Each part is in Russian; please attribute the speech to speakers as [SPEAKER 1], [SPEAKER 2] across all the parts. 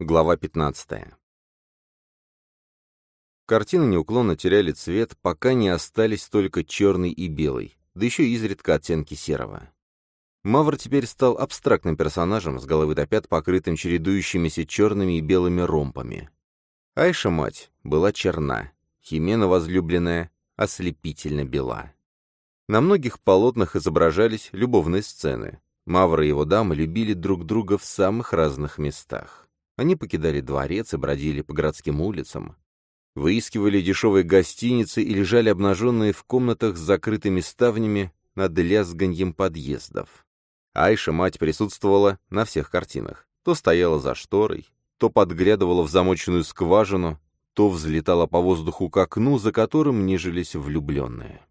[SPEAKER 1] Глава 15. Картины неуклонно теряли цвет, пока не остались только черный и белый, да еще изредка оттенки серого. Мавр теперь стал абстрактным персонажем, с головы до пят покрытым чередующимися черными и белыми ромпами. Айша, мать, была черна, Химена возлюбленная, ослепительно бела. На многих полотнах изображались любовные сцены. Мавр и его дамы любили друг друга в самых разных местах. Они покидали дворец и бродили по городским улицам, выискивали дешевые гостиницы и лежали обнаженные в комнатах с закрытыми ставнями над лязганьем подъездов. Айша, мать, присутствовала на всех картинах. То стояла за шторой, то подглядывала в замоченную скважину, то взлетала по воздуху к окну, за которым нежились влюбленные.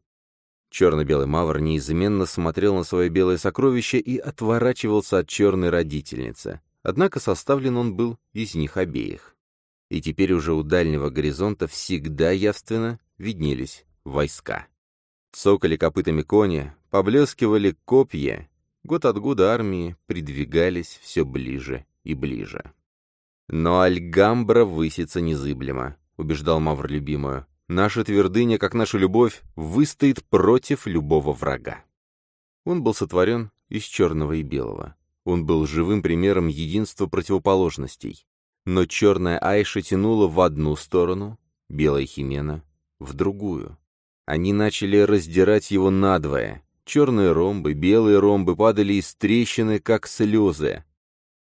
[SPEAKER 1] Черно-белый мавр неизменно смотрел на свое белое сокровище и отворачивался от черной родительницы, однако составлен он был из них обеих. И теперь уже у дальнего горизонта всегда явственно виднелись войска. Цокали копытами кони, поблескивали копья, год от года армии придвигались все ближе и ближе. «Но Альгамбра высится незыблемо», — убеждал Мавр любимую. «Наша твердыня, как наша любовь, выстоит против любого врага». Он был сотворен из черного и белого. Он был живым примером единства противоположностей. Но черная Айша тянула в одну сторону, белая Химена — в другую. Они начали раздирать его надвое. Черные ромбы, белые ромбы падали из трещины, как слезы.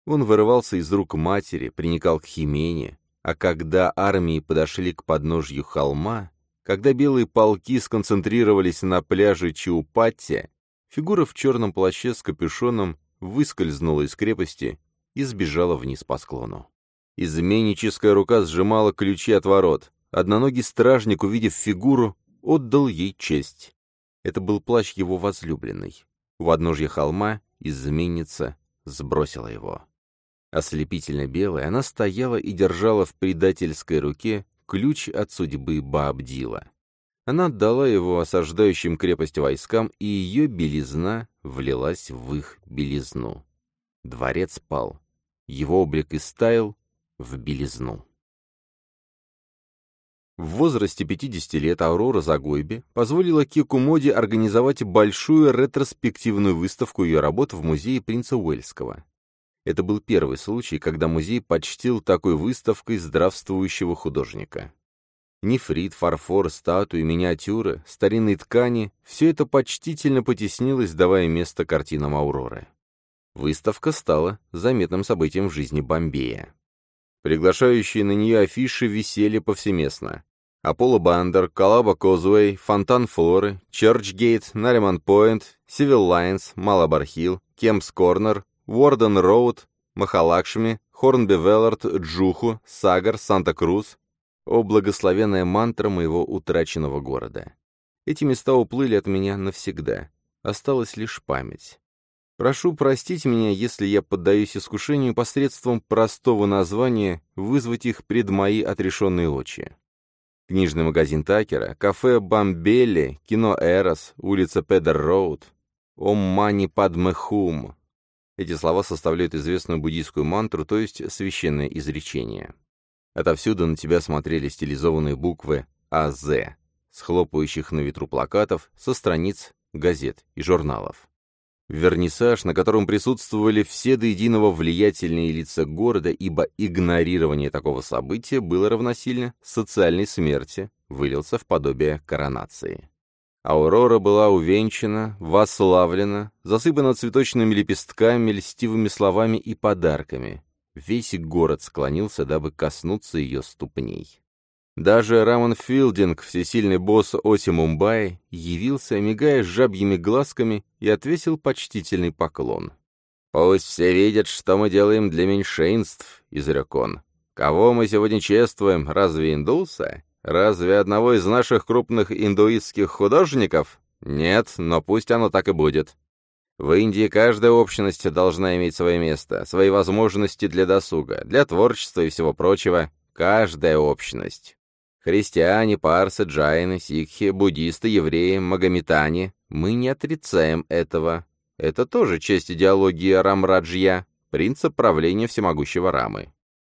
[SPEAKER 1] Он вырывался из рук матери, приникал к Химене, а когда армии подошли к подножью холма, когда белые полки сконцентрировались на пляже Чиупатти, фигура в черном плаще с капюшоном выскользнула из крепости и сбежала вниз по склону. Изменническая рука сжимала ключи от ворот. Одноногий стражник, увидев фигуру, отдал ей честь. Это был плащ его возлюбленной. У подножья холма изменница сбросила его. Ослепительно белая, она стояла и держала в предательской руке ключ от судьбы Баабдила. Она отдала его осаждающим крепость войскам, и ее белизна влилась в их белизну. Дворец пал. Его облик истаял в белизну. В возрасте 50 лет Аурора Загойби позволила Кикумоде организовать большую ретроспективную выставку ее работ в музее принца Уэльского. Это был первый случай, когда музей почтил такой выставкой здравствующего художника. Нефрит, фарфор, статуи, миниатюры, старинные ткани — все это почтительно потеснилось, давая место картинам Ауроры. Выставка стала заметным событием в жизни Бомбея. Приглашающие на нее афиши висели повсеместно. Аполло Бандер, Калаба Козуэй, Фонтан Флоры, Чёрчгейт, Нариман Пойнт, Сивил Лайнс, Малабар Хилл, Кемпс Корнер, Уорден Роуд, Махалакшми, Хорнби Веллард, Джуху, Сагар, Санта-Крус. О, благословенная мантра моего утраченного города. Эти места уплыли от меня навсегда. Осталась лишь память. Прошу простить меня, если я поддаюсь искушению посредством простого названия вызвать их пред мои отрешенные очи. Книжный магазин Такера, кафе Бамбелли, кино Эрос, улица Педер-Роуд, Ом Мани Падмехум, эти слова составляют известную буддийскую мантру, то есть священное изречение. Отовсюду на тебя смотрели стилизованные буквы АЗ, с хлопающих на ветру плакатов, со страниц газет и журналов. Вернисаж, на котором присутствовали все до единого влиятельные лица города, ибо игнорирование такого события было равносильно социальной смерти, вылился в подобие коронации. Аурора была увенчана, вославлена, засыпана цветочными лепестками, льстивыми словами и подарками. Весь город склонился, дабы коснуться ее ступней. Даже Рамон Филдинг, всесильный босс Оси Мумбаи, явился, мигая жабьими глазками, и отвесил почтительный поклон. «Пусть все видят, что мы делаем для меньшинств», — изрек он. «Кого мы сегодня чествуем, разве индуса? Разве одного из наших крупных индуистских художников? Нет, но пусть оно так и будет. В Индии каждая общность должна иметь свое место, свои возможности для досуга, для творчества и всего прочего. Каждая общность. Христиане, парсы, джайны, сикхи, буддисты, евреи, магометане. Мы не отрицаем этого. Это тоже часть идеологии Рамраджья, принцип правления всемогущего Рамы.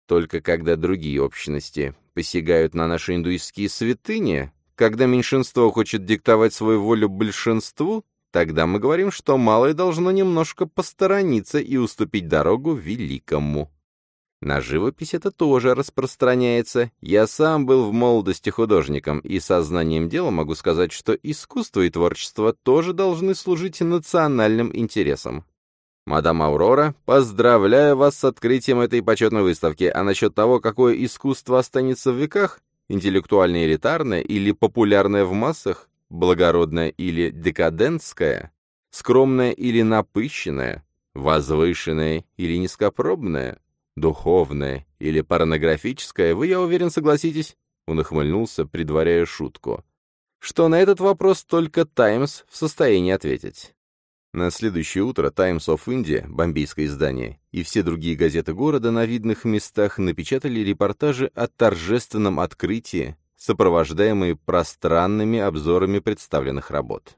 [SPEAKER 1] только когда другие общности посягают на наши индуистские святыни, когда меньшинство хочет диктовать свою волю большинству, тогда мы говорим, что малое должно немножко посторониться и уступить дорогу великому. На живопись это тоже распространяется. Я сам был в молодости художником, и сознанием дела могу сказать, что искусство и творчество тоже должны служить национальным интересам. Мадам Аурора, поздравляю вас с открытием этой почетной выставки, а насчет того, какое искусство останется в веках, интеллектуальное элитарное или популярное в массах, благородное или декадентское, скромное или напыщенное, возвышенное или низкопробное, духовное или порнографическое, вы, я уверен, согласитесь, он ухмыльнулся, предваряя шутку, что на этот вопрос только «Таймс» в состоянии ответить. На следующее утро «Times of India», бомбейское издание, и все другие газеты города на видных местах напечатали репортажи о торжественном открытии, сопровождаемые пространными обзорами представленных работ.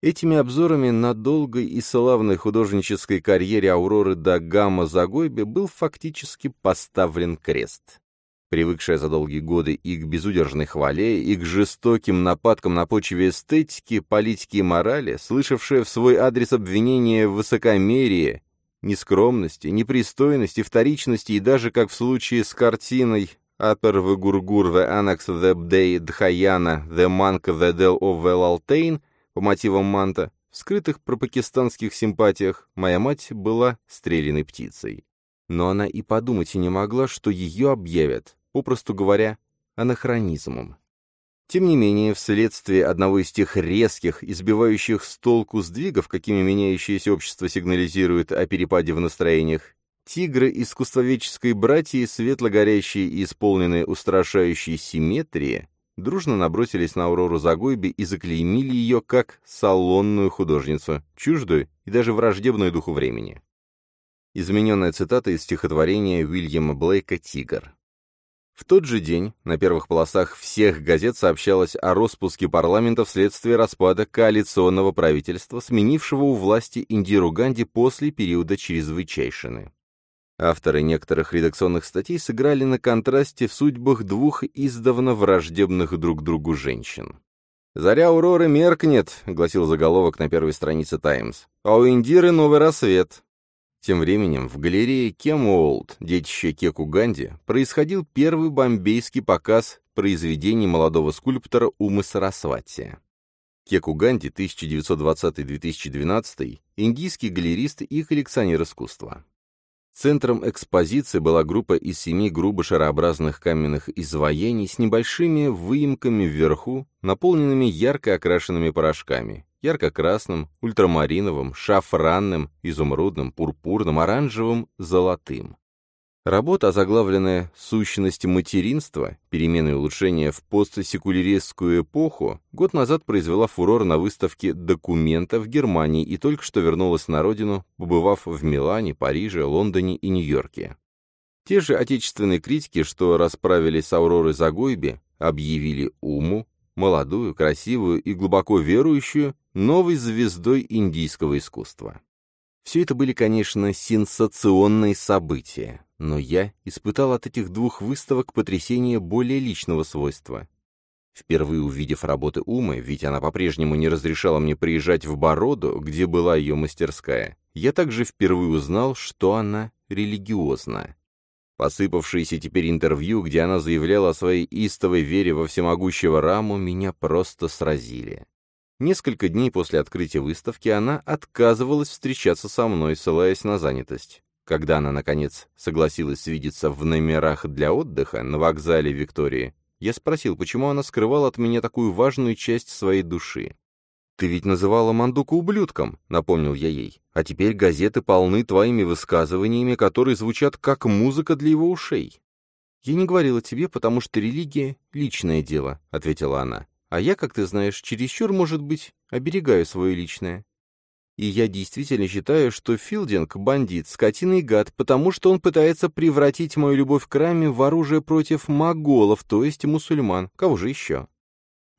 [SPEAKER 1] Этими обзорами на долгой и славной художнической карьере Ауроры до Гамма Загойбе был фактически поставлен крест. Привыкшая за долгие годы и к безудержной хвале, и к жестоким нападкам на почве эстетики, политики и морали, слышавшая в свой адрес обвинения в высокомерии, нескромности, непристойности, вторичности и даже, как в случае с картиной «Апер в Гургур the Annex the Bday Дхаяна the Monk the Del of Laltain» по мотивам Манта, в скрытых пропакистанских симпатиях моя мать была стрелянной птицей. Но она и подумать и не могла, что ее объявят, попросту говоря, анахронизмом. Тем не менее, вследствие одного из тех резких, избивающих с толку сдвигов, какими меняющееся общество сигнализирует о перепаде в настроениях, тигры искусствоведческой братьи, светло горящие и исполненные устрашающей симметрии, дружно набросились на Аурору Загойби и заклеймили ее как салонную художницу, чуждую и даже враждебную духу времени. Измененная цитата из стихотворения Уильяма Блейка «Тигр». В тот же день на первых полосах всех газет сообщалось о распуске парламента вследствие распада коалиционного правительства, сменившего у власти Индиру Ганди после периода чрезвычайшины. Авторы некоторых редакционных статей сыграли на контрасте в судьбах двух издавна враждебных друг другу женщин. «Заря Ауроры меркнет», — гласил заголовок на первой странице «Таймс», «а у Индиры новый рассвет». Тем временем в галерее Кемуолд, детище Кеку Ганди, происходил первый бомбейский показ произведений молодого скульптора Умы Сарасвати. Кеку Ганди, 1920-2012, индийский галерист и коллекционер искусства. Центром экспозиции была группа из семи грубо шарообразных каменных изваяний с небольшими выемками вверху, наполненными ярко окрашенными порошками, ярко-красным, ультрамариновым, шафранным, изумрудным, пурпурным, оранжевым, золотым. Работа, озаглавленная «Сущность материнства. Перемены и улучшения в постсекуляристскую эпоху», год назад произвела фурор на выставке «Документа» в Германии и только что вернулась на родину, побывав в Милане, Париже, Лондоне и Нью-Йорке. Те же отечественные критики, что расправились с Ауророй Загойби, объявили Уму, молодую, красивую и глубоко верующую, новой звездой индийского искусства. Все это были, конечно, сенсационные события, но я испытал от этих двух выставок потрясение более личного свойства. Впервые увидев работы Умы, ведь она по-прежнему не разрешала мне приезжать в Бороду, где была ее мастерская, я также впервые узнал, что она религиозна. Посыпавшиеся теперь интервью, где она заявляла о своей истовой вере во всемогущего Раму, меня просто сразили. Несколько дней после открытия выставки она отказывалась встречаться со мной, ссылаясь на занятость. Когда она, наконец, согласилась свидеться в номерах для отдыха на вокзале Виктории, я спросил, почему она скрывала от меня такую важную часть своей души. «Ты ведь называла Мандука ублюдком», — напомнил я ей. «А теперь газеты полны твоими высказываниями, которые звучат как музыка для его ушей». «Я не говорила тебе, потому что религия — личное дело», — ответила она. А я, как ты знаешь, чересчур, может быть, оберегаю свое личное. И я действительно считаю, что Филдинг — бандит, скотина гад, потому что он пытается превратить мою любовь к Раме в оружие против моголов, то есть мусульман. Кого же еще?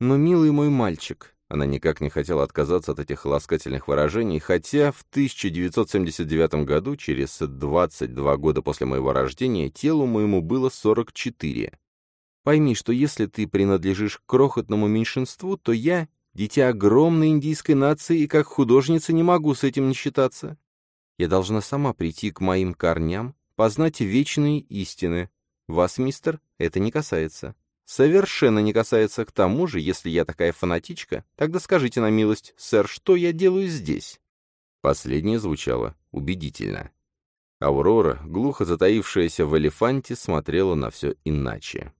[SPEAKER 1] Но, милый мой мальчик, Она никак не хотела отказаться от этих ласкательных выражений, хотя в 1979 году, через 22 года после моего рождения, телу моему было 44. Пойми, что если ты принадлежишь крохотному меньшинству, то я — дитя огромной индийской нации, и как художница не могу с этим не считаться. Я должна сама прийти к моим корням, познать вечные истины. Вас, мистер, это не касается. Совершенно не касается. К тому же, если я такая фанатичка, тогда скажите на милость, сэр, что я делаю здесь?» Последнее звучало убедительно. Аурора, глухо затаившаяся в элефанте, смотрела на все иначе.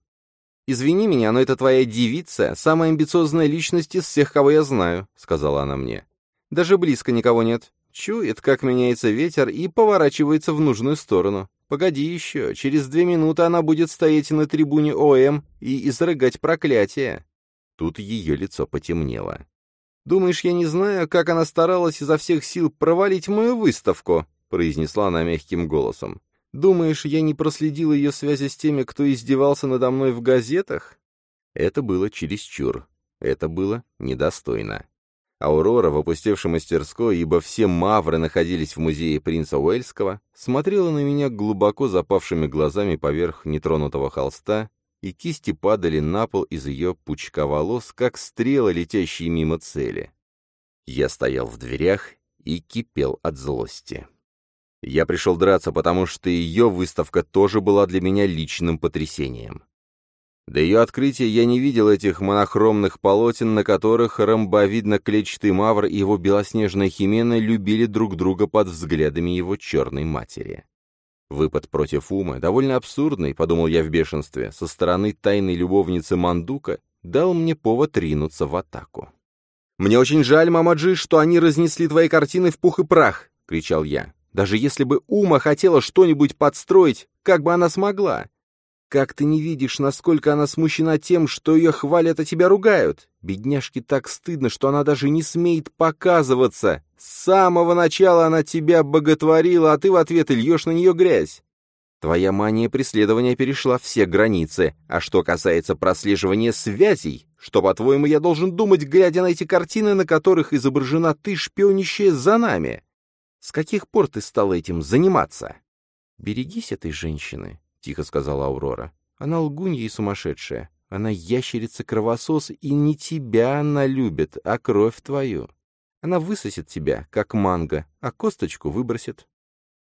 [SPEAKER 1] «Извини меня, но это твоя девица, самая амбициозная личность из всех, кого я знаю», — сказала она мне. «Даже близко никого нет. Чует, как меняется ветер, и поворачивается в нужную сторону. Погоди еще, через две минуты она будет стоять на трибуне ОМ и изрыгать проклятие. Тут ее лицо потемнело. «Думаешь, я не знаю, как она старалась изо всех сил провалить мою выставку?» — произнесла она мягким голосом. «Думаешь, я не проследил ее связи с теми, кто издевался надо мной в газетах?» Это было чересчур. Это было недостойно. Аурора в опустевшей мастерской, ибо все мавры находились в музее принца Уэльского, смотрела на меня глубоко запавшими глазами поверх нетронутого холста, и кисти падали на пол из ее пучка волос, как стрелы, летящие мимо цели. Я стоял в дверях и кипел от злости. Я пришел драться, потому что ее выставка тоже была для меня личным потрясением. До ее открытия я не видел этих монохромных полотен, на которых ромбовидно-клетчатый мавр и его белоснежная химена любили друг друга под взглядами его черной матери. Выпад против Умы, довольно абсурдный, подумал я в бешенстве, со стороны тайной любовницы Мандука, дал мне повод ринуться в атаку. «Мне очень жаль, Мамаджи, что они разнесли твои картины в пух и прах!» — кричал я. «Даже если бы Ума хотела что-нибудь подстроить, как бы она смогла? Как ты не видишь, насколько она смущена тем, что ее хвалят, а тебя ругают? Бедняжке так стыдно, что она даже не смеет показываться. С самого начала она тебя боготворила, а ты в ответ льешь на нее грязь. Твоя мания преследования перешла все границы. А что касается прослеживания связей, что, по-твоему, я должен думать, глядя на эти картины, на которых изображена ты, шпионящая за нами? С каких пор ты стала этим заниматься? Берегись этой женщины. — тихо сказала Аурора. «Она лгунья и сумасшедшая. Она ящерица-кровосос, и не тебя она любит, а кровь твою. Она высосет тебя, как манго, а косточку выбросит».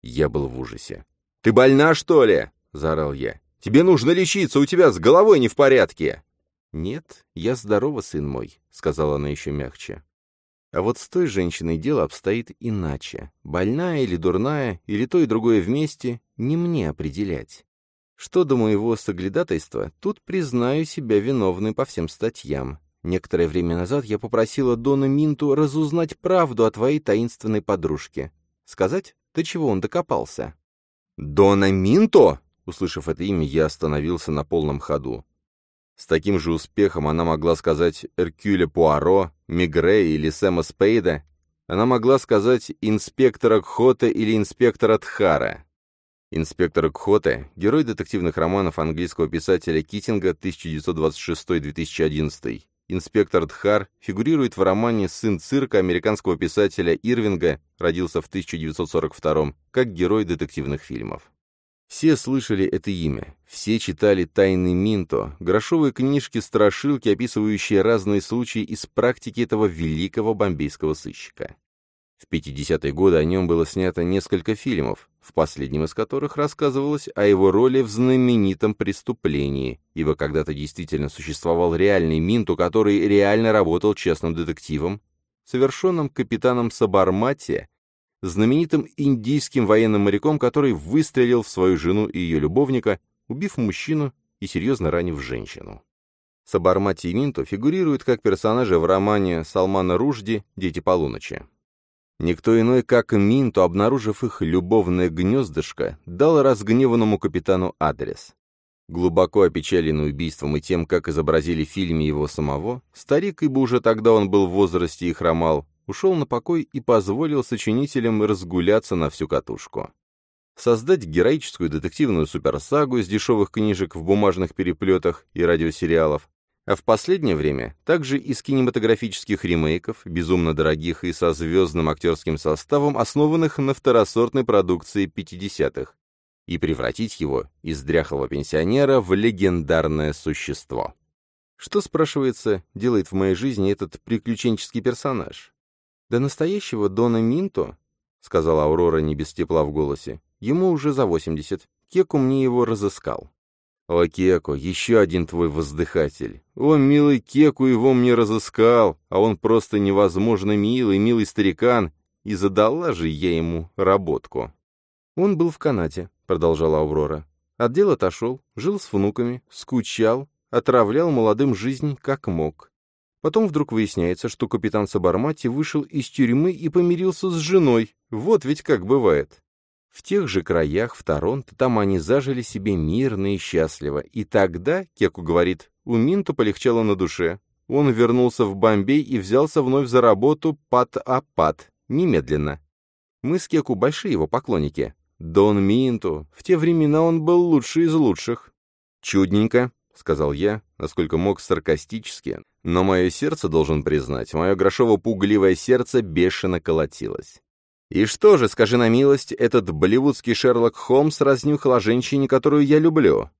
[SPEAKER 1] Я был в ужасе. «Ты больна, что ли?» — заорал я. «Тебе нужно лечиться, у тебя с головой не в порядке!» «Нет, я здорова, сын мой», — сказала она еще мягче. А вот с той женщиной дело обстоит иначе. Больная или дурная, или то и другое вместе, не мне определять. Что до моего соглядатайства, тут признаю себя виновной по всем статьям. Некоторое время назад я попросила Дона Минту разузнать правду о твоей таинственной подружке. Сказать, до чего он докопался. «Дона Минто?» Услышав это имя, я остановился на полном ходу. С таким же успехом она могла сказать Эркюля Пуаро, Мигре или Сэма Спейда. Она могла сказать инспектора Кхота или инспектора Тхара. Инспектор Кхоте, герой детективных романов английского писателя Китинга 1926-2011. Инспектор Дхар фигурирует в романе «Сын цирка» американского писателя Ирвинга, родился в 1942 как герой детективных фильмов. Все слышали это имя, все читали «Тайны Минто», грошовые книжки-страшилки, описывающие разные случаи из практики этого великого бомбейского сыщика. В 50-е годы о нем было снято несколько фильмов, в последнем из которых рассказывалось о его роли в знаменитом преступлении, ибо когда-то действительно существовал реальный Минту, который реально работал честным детективом, совершенным капитаном Сабармати, знаменитым индийским военным моряком, который выстрелил в свою жену и ее любовника, убив мужчину и серьезно ранив женщину. Сабармати и Минту фигурируют как персонажи в романе Салмана Ружди «Дети полуночи». Никто иной, как Минто, обнаружив их любовное гнездышко, дал разгневанному капитану адрес. Глубоко опечаленный убийством и тем, как изобразили в фильме его самого, старик, ибо уже тогда он был в возрасте и хромал, ушел на покой и позволил сочинителям разгуляться на всю катушку. Создать героическую детективную суперсагу из дешевых книжек в бумажных переплетах и радиосериалов, А в последнее время также из кинематографических ремейков, безумно дорогих и со звездным актерским составом, основанных на второсортной продукции 50-х, и превратить его из дряхлого пенсионера в легендарное существо. Что, спрашивается, делает в моей жизни этот приключенческий персонаж? До настоящего Дона Минто, сказала Аурора не без тепла в голосе, ему уже за 80, Кеку мне его разыскал. «О, Кеку, еще один твой воздыхатель. О, милый Кеку его мне разыскал, а он просто невозможно милый, милый старикан, и задала же я ему работку». «Он был в канате», — продолжала Аврора. От дел отошел, жил с внуками, скучал, отравлял молодым жизнь как мог. Потом вдруг выясняется, что капитан Сабармати вышел из тюрьмы и помирился с женой. Вот ведь как бывает. В тех же краях, в Торонто, там они зажили себе мирно и счастливо. И тогда, Кеку говорит, у Минту полегчало на душе. Он вернулся в Бомбей и взялся вновь за работу пат-а-пат, немедленно. Мы с Кеку большие его поклонники. Дон Минту, в те времена он был лучший из лучших. «Чудненько», — сказал я, насколько мог саркастически, но мое сердце, должен признать, мое грошово-пугливое сердце бешено колотилось. И что же, скажи на милость, этот болливудский Шерлок Холмс разнюхал о женщине, которую я люблю?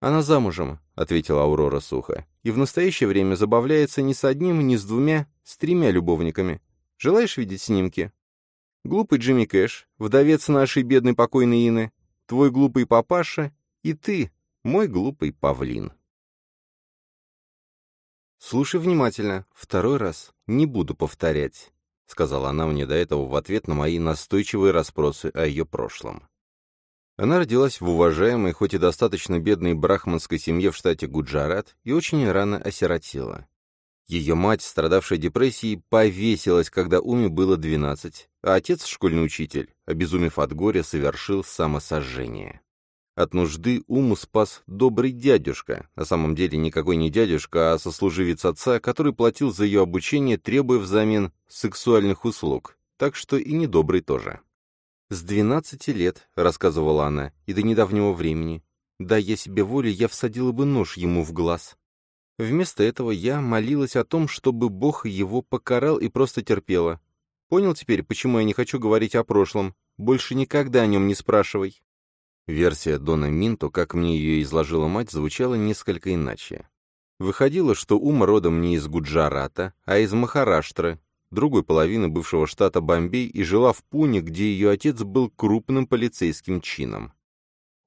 [SPEAKER 1] Она замужем, — ответила Аурора сухо, — и в настоящее время забавляется ни с одним, ни с двумя, с тремя любовниками. Желаешь видеть снимки? Глупый Джимми Кэш, вдовец нашей бедной покойной Ины, твой глупый папаша и ты, мой глупый павлин. Слушай внимательно, второй раз не буду повторять. — сказала она мне до этого в ответ на мои настойчивые расспросы о ее прошлом. Она родилась в уважаемой, хоть и достаточно бедной брахманской семье в штате Гуджарат и очень рано осиротела. Ее мать, страдавшая депрессией, повесилась, когда Уме было 12, а отец, школьный учитель, обезумев от горя, совершил самосожжение. От нужды Уму спас добрый дядюшка, на самом деле никакой не дядюшка, а сослуживец отца, который платил за ее обучение, требуя взамен сексуальных услуг, так что и недобрый тоже. «С двенадцати лет», — рассказывала она, — «и до недавнего времени. Да, я себе волю, я всадила бы нож ему в глаз. Вместо этого я молилась о том, чтобы Бог его покарал и просто терпела. Понял теперь, почему я не хочу говорить о прошлом? Больше никогда о нем не спрашивай». Версия Дона Минто, как мне ее изложила мать, звучала несколько иначе. Выходило, что ум родом не из Гуджарата, а из Махараштры, другой половины бывшего штата Бомбей, и жила в Пуне, где ее отец был крупным полицейским чином.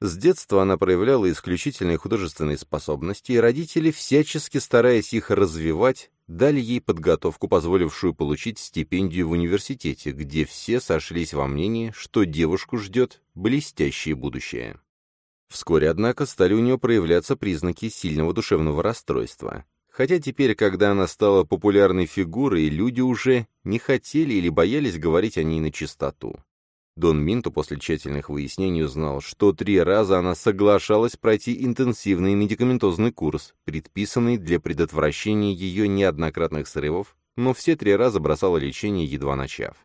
[SPEAKER 1] С детства она проявляла исключительные художественные способности, и родители, всячески стараясь их развивать, дали ей подготовку, позволившую получить стипендию в университете, где все сошлись во мнении, что девушку ждет блестящее будущее. Вскоре, однако, стали у нее проявляться признаки сильного душевного расстройства. Хотя теперь, когда она стала популярной фигурой, люди уже не хотели или боялись говорить о ней на чистоту. Дон Минто после тщательных выяснений узнал, что три раза она соглашалась пройти интенсивный медикаментозный курс, предписанный для предотвращения ее неоднократных срывов, но все три раза бросала лечение, едва начав.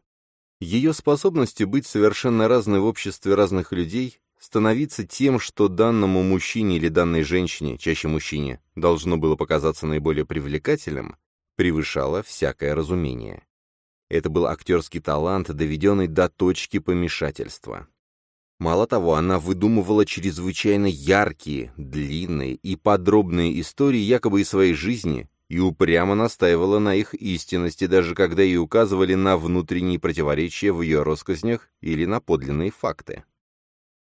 [SPEAKER 1] Ее способности быть совершенно разной в обществе разных людей, становиться тем, что данному мужчине или данной женщине, чаще мужчине, должно было показаться наиболее привлекательным, превышало всякое разумение. Это был актерский талант, доведенный до точки помешательства. Мало того, она выдумывала чрезвычайно яркие, длинные и подробные истории якобы из своей жизни и упрямо настаивала на их истинности, даже когда ей указывали на внутренние противоречия в ее россказнях или на подлинные факты.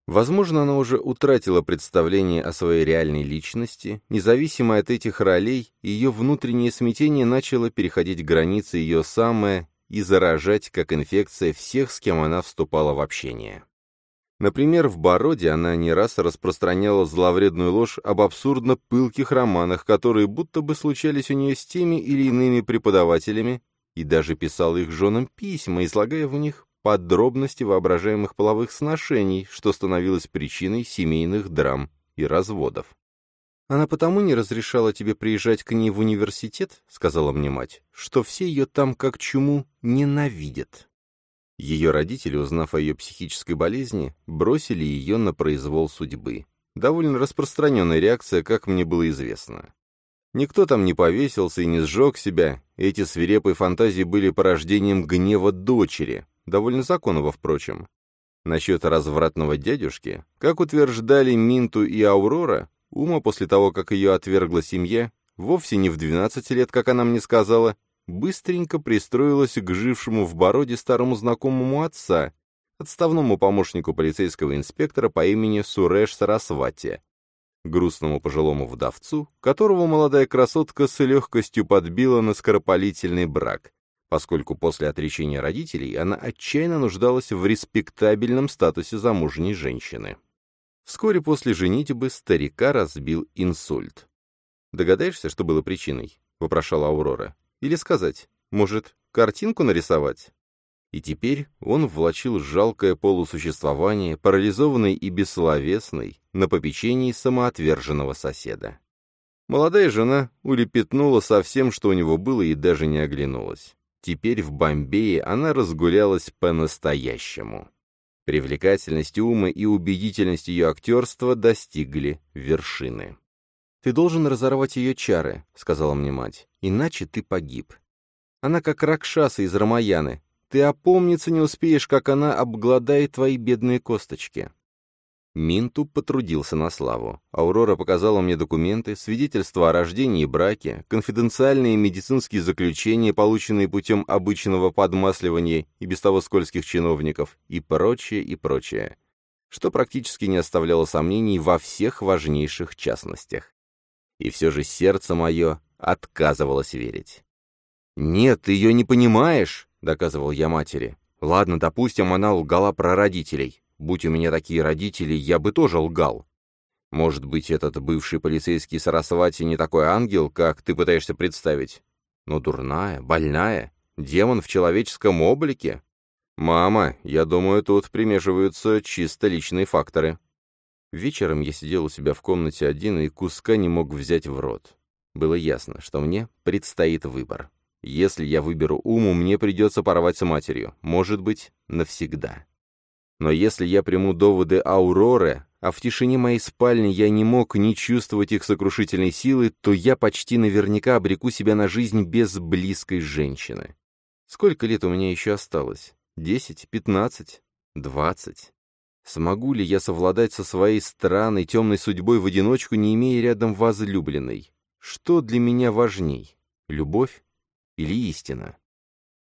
[SPEAKER 1] Возможно, она уже утратила представление о своей реальной личности, независимо от этих ролей, ее внутреннее смятение начало переходить границы ее самое и заражать, как инфекция, всех, с кем она вступала в общение. Например, в Бороде она не раз распространяла зловредную ложь об абсурдно пылких романах, которые будто бы случались у нее с теми или иными преподавателями, и даже писала их женам письма, излагая в них подробности воображаемых половых сношений, что становилось причиной семейных драм и разводов. «Она потому не разрешала тебе приезжать к ней в университет, — сказала мне мать, — что все ее там как чуму ненавидят». Ее родители, узнав о ее психической болезни, бросили ее на произвол судьбы. Довольно распространенная реакция, как мне было известно. Никто там не повесился и не сжег себя. Эти свирепые фантазии были порождением гнева дочери, довольно законного, впрочем. Насчет развратного дядюшки, как утверждали Минту и Аурора, Ума после того, как ее отвергла семья, вовсе не в 12 лет, как она мне сказала, быстренько пристроилась к жившему в Бороде старому знакомому отца, отставному помощнику полицейского инспектора по имени Суреш Сарасвати, грустному пожилому вдовцу, которого молодая красотка с легкостью подбила на скоропалительный брак, поскольку после отречения родителей она отчаянно нуждалась в респектабельном статусе замужней женщины. Вскоре после женитьбы старика разбил инсульт. «Догадаешься, что было причиной?» — вопрошала Аурора. «Или сказать, может, картинку нарисовать?» И теперь он влачил жалкое полусуществование, парализованный и бессловесный, на попечении самоотверженного соседа. Молодая жена улепетнула со всем, что у него было, и даже не оглянулась. Теперь в Бомбее она разгулялась по-настоящему. Привлекательность ума и убедительность ее актерства достигли вершины. «Ты должен разорвать ее чары», — сказала мне мать, — «иначе ты погиб. Она как Ракшаса из Рамаяны. Ты опомниться не успеешь, как она обгладает твои бедные косточки». Минту потрудился на славу. Аурора показала мне документы, свидетельства о рождении и браке, конфиденциальные медицинские заключения, полученные путем обычного подмасливания и без того скользких чиновников, и прочее, и прочее, что практически не оставляло сомнений во всех важнейших частностях. И все же сердце мое отказывалось верить. «Нет, ты ее не понимаешь», — доказывал я матери. «Ладно, допустим, она лгала про родителей. Будь у меня такие родители, я бы тоже лгал. Может быть, этот бывший полицейский Сарасвати не такой ангел, как ты пытаешься представить, но дурная, больная, демон в человеческом облике? Мама, я думаю, тут примешиваются чисто личные факторы. Вечером я сидел у себя в комнате один и куска не мог взять в рот. Было ясно, что мне предстоит выбор. Если я выберу уму, мне придется порвать с матерью, может быть, навсегда. Но если я приму доводы Ауроры, а в тишине моей спальни я не мог не чувствовать их сокрушительной силы, то я почти наверняка обреку себя на жизнь без близкой женщины. Сколько лет у меня еще осталось? Десять? Пятнадцать? Двадцать? Смогу ли я совладать со своей странной темной судьбой в одиночку, не имея рядом возлюбленной? Что для меня важней? Любовь или истина?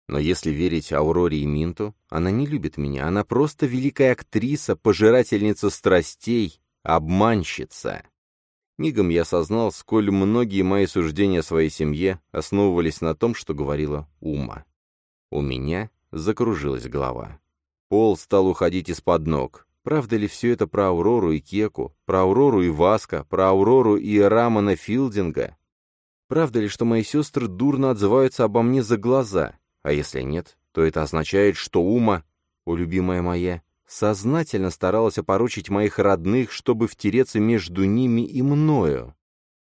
[SPEAKER 1] Но если верить Ауроре и Минту, она не любит меня, она просто великая актриса, пожирательница страстей, обманщица. Мигом я осознал, сколь многие мои суждения о своей семье основывались на том, что говорила Ума. У меня закружилась голова. Пол стал уходить из-под ног. Правда ли все это про Аурору и Кеку, про Аурору и Васка, про Аурору и Рамана Филдинга? Правда ли, что мои сестры дурно отзываются обо мне за глаза? А если нет, то это означает, что Ума, о любимая моя, сознательно старалась опорочить моих родных, чтобы втереться между ними и мною.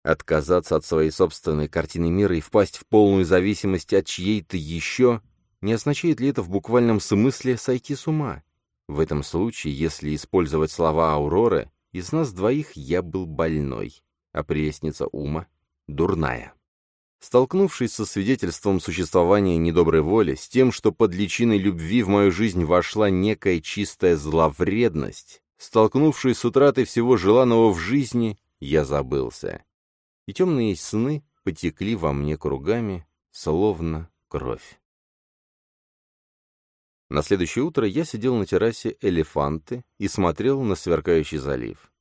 [SPEAKER 1] Отказаться от своей собственной картины мира и впасть в полную зависимость от чьей-то еще, не означает ли это в буквальном смысле сойти с ума? В этом случае, если использовать слова Ауроры, из нас двоих я был больной, а прелестница Ума — дурная. Столкнувшись со свидетельством существования недоброй воли, с тем, что под личиной любви в мою жизнь вошла некая чистая зловредность, столкнувшись с утратой всего желанного в жизни, я забылся. И темные сны потекли во мне кругами, словно кровь. На следующее утро я сидел на террасе «Элефанты» и смотрел на сверкающий залив.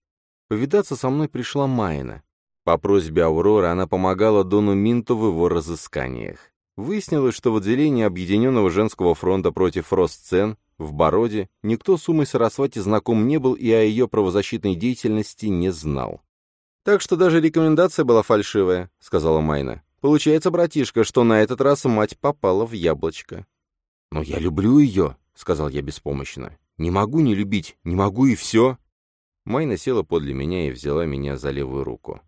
[SPEAKER 1] Повидаться со мной пришла Майна, по просьбе Ауроры она помогала Дону Минту в его разысканиях. Выяснилось, что в отделении Объединенного женского фронта против Росцен в Бороде никто с Умой Сарасвати знаком не был и о ее правозащитной деятельности не знал. «Так что даже рекомендация была фальшивая», — сказала Майна. «Получается, братишка, что на этот раз мать попала в яблочко». «Но я люблю ее», — сказал я беспомощно. «Не могу не любить, не могу и все». Майна села подле меня и взяла меня за левую руку.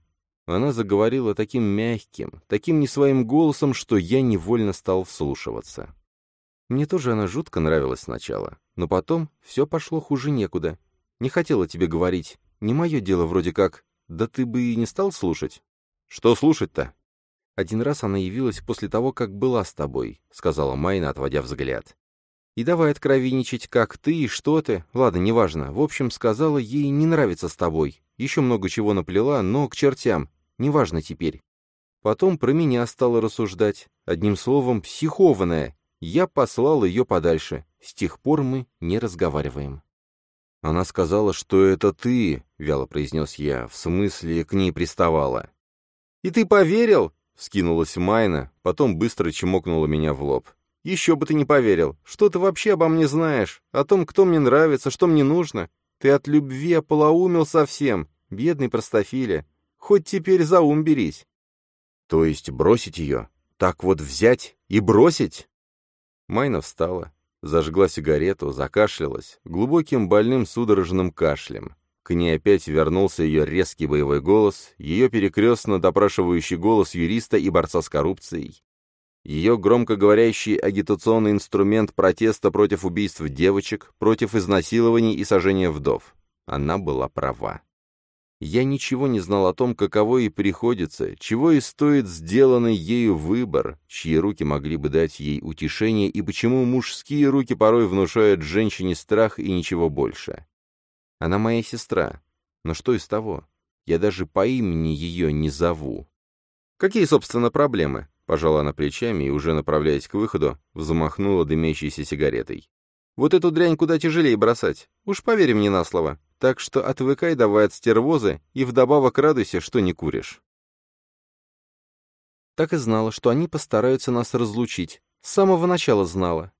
[SPEAKER 1] Она заговорила таким мягким, таким не своим голосом, что я невольно стал вслушиваться. Мне тоже она жутко нравилась сначала, но потом все пошло хуже некуда. Не хотела тебе говорить, не мое дело вроде как, да ты бы и не стал слушать. Что слушать-то?» «Один раз она явилась после того, как была с тобой», — сказала Майна, отводя взгляд. «И давай откровенничать, как ты и что ты. Ладно, неважно. В общем, сказала, ей не нравится с тобой. Еще много чего наплела, но к чертям. Неважно теперь. Потом про меня стала рассуждать. Одним словом, психованная. Я послал ее подальше. С тех пор мы не разговариваем». «Она сказала, что это ты», — вяло произнес я, в смысле, к ней приставала. «И ты поверил?» — вскинулась Майна, потом быстро чмокнула меня в лоб. «Еще бы ты не поверил. Что ты вообще обо мне знаешь? О том, кто мне нравится, что мне нужно? Ты от любви ополоумел совсем, бедный простофиля. Хоть теперь за ум берись». «То есть бросить ее? Так вот взять и бросить?» Майна встала, зажгла сигарету, закашлялась, глубоким больным судорожным кашлем. К ней опять вернулся ее резкий боевой голос, ее перекрестно допрашивающий голос юриста и борца с коррупцией, ее громкоговорящий агитационный инструмент протеста против убийств девочек, против изнасилований и сожжения вдов. Она была права. Я ничего не знал о том, каково ей приходится, чего и стоит сделанный ею выбор, чьи руки могли бы дать ей утешение и почему мужские руки порой внушают женщине страх и ничего больше. Она моя сестра. Но что из того? Я даже по имени ее не зову. Какие, собственно, проблемы? Пожала она плечами и, уже направляясь к выходу, взмахнула дымящейся сигаретой. Вот эту дрянь куда тяжелее бросать. Уж поверь мне на слово. Так что отвыкай давай от стервоза и вдобавок радуйся, что не куришь. Так и знала, что они постараются нас разлучить. С самого начала знала.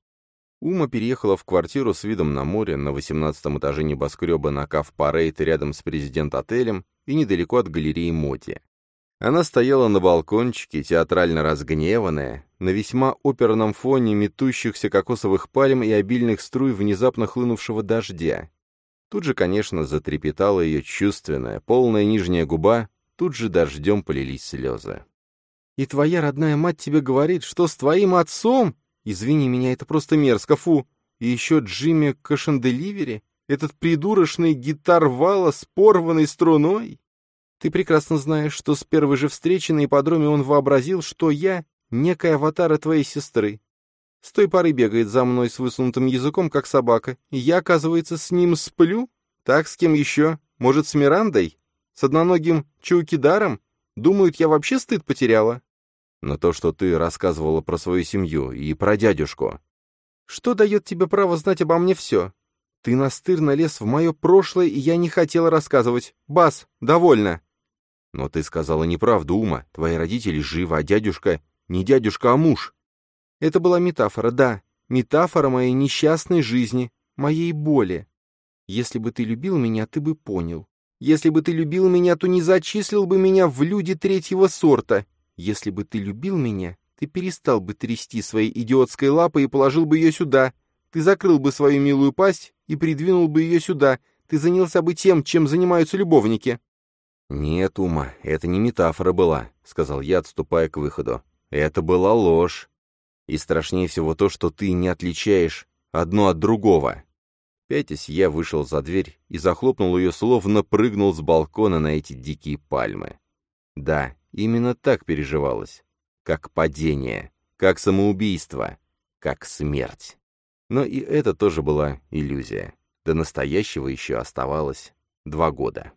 [SPEAKER 1] Ума переехала в квартиру с видом на море на 18 этаже небоскреба на Кав-Парейт рядом с президент-отелем и недалеко от галереи Моти. Она стояла на балкончике, театрально разгневанная, на весьма оперном фоне метущихся кокосовых пальм и обильных струй внезапно хлынувшего дождя. Тут же, конечно, затрепетала ее чувственная, полная нижняя губа, тут же дождем полились слезы. «И твоя родная мать тебе говорит, что с твоим отцом Извини меня, это просто мерзко, фу. И еще Джимми Кашенделивери, этот придурочный гитар-вала с порванной струной. Ты прекрасно знаешь, что с первой же встречи на ипподроме он вообразил, что я — некая аватара твоей сестры. С той поры бегает за мной с высунутым языком, как собака, и я, оказывается, с ним сплю? Так, с кем еще? Может, с Мирандой? С одноногим Чаукидаром? Думают, я вообще стыд потеряла? Но то, что ты рассказывала про свою семью и про дядюшку. Что дает тебе право знать обо мне все? Ты настырно лез в мое прошлое, и я не хотела рассказывать. Бас, довольно. Но ты сказала неправду, Ума. Твои родители живы, а дядюшка... Не дядюшка, а муж. Это была метафора, да. Метафора моей несчастной жизни, моей боли. Если бы ты любил меня, ты бы понял. Если бы ты любил меня, то не зачислил бы меня в люди третьего сорта, если бы ты любил меня, ты перестал бы трясти своей идиотской лапой и положил бы ее сюда. Ты закрыл бы свою милую пасть и придвинул бы ее сюда. Ты занялся бы тем, чем занимаются любовники». «Нет, Ума, это не метафора была», — сказал я, отступая к выходу. «Это была ложь. И страшнее всего то, что ты не отличаешь одно от другого». Пятясь, я вышел за дверь и захлопнул ее, словно прыгнул с балкона на эти дикие пальмы. Да, Именно так переживалось. Как падение, как самоубийство, как смерть. Но и это тоже была иллюзия. До настоящего еще оставалось два года.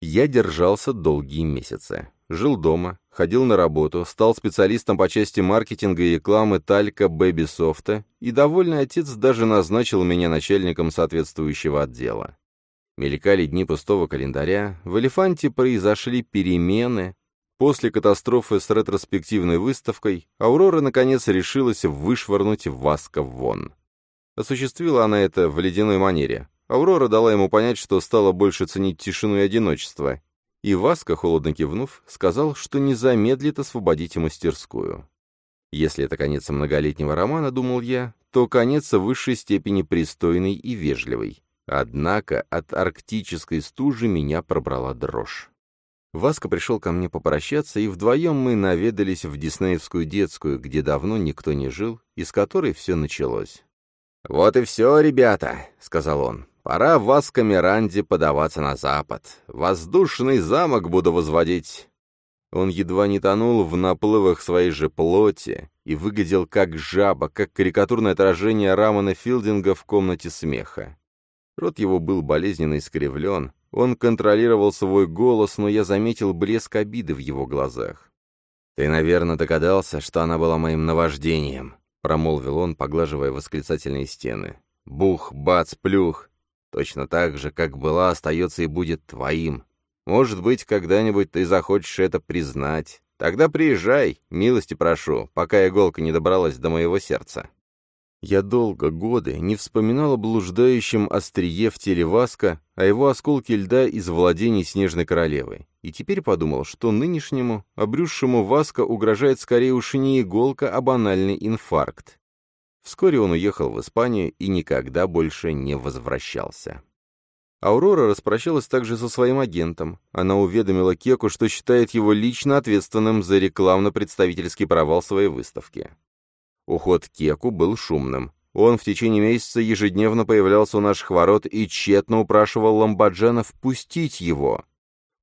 [SPEAKER 1] Я держался долгие месяцы. Жил дома, ходил на работу, стал специалистом по части маркетинга и рекламы Талька Бэби Софта, и довольный отец даже назначил меня начальником соответствующего отдела. Мелькали дни пустого календаря, в «Элефанте» произошли перемены. После катастрофы с ретроспективной выставкой Аурора наконец решилась вышвырнуть Васка вон. Осуществила она это в ледяной манере. Аурора дала ему понять, что стала больше ценить тишину и одиночество. И Васка, холодно кивнув, сказал, что не замедлит освободить мастерскую. Если это конец многолетнего романа, думал я, то конец в высшей степени пристойный и вежливый. Однако от арктической стужи меня пробрала дрожь. Васка пришел ко мне попрощаться, и вдвоем мы наведались в Диснеевскую детскую, где давно никто не жил, и с которой все началось. «Вот и все, ребята», — сказал он. Пора в Аскамеранде подаваться на запад. Воздушный замок буду возводить. Он едва не тонул в наплывах своей же плоти и выглядел как жаба, как карикатурное отражение Рамона Филдинга в комнате смеха. Рот его был болезненно искривлен, он контролировал свой голос, но я заметил блеск обиды в его глазах. «Ты, наверное, догадался, что она была моим наваждением», — промолвил он, поглаживая восклицательные стены. «Бух, бац, плюх. Точно так же, как была, остается и будет твоим. Может быть, когда-нибудь ты захочешь это признать. Тогда приезжай, милости прошу, пока иголка не добралась до моего сердца». Я долго, годы, не вспоминал о блуждающем острие в теле Васка, о его осколке льда из владений Снежной Королевы, и теперь подумал, что нынешнему, обрюзшему Васка угрожает скорее уж не иголка, а банальный инфаркт. Вскоре он уехал в Испанию и никогда больше не возвращался. Аурора распрощалась также со своим агентом. Она уведомила Кеку, что считает его лично ответственным за рекламно-представительский провал своей выставки. Уход Кеку был шумным. Он в течение месяца ежедневно появлялся у наших ворот и тщетно упрашивал Ламбаджана впустить его.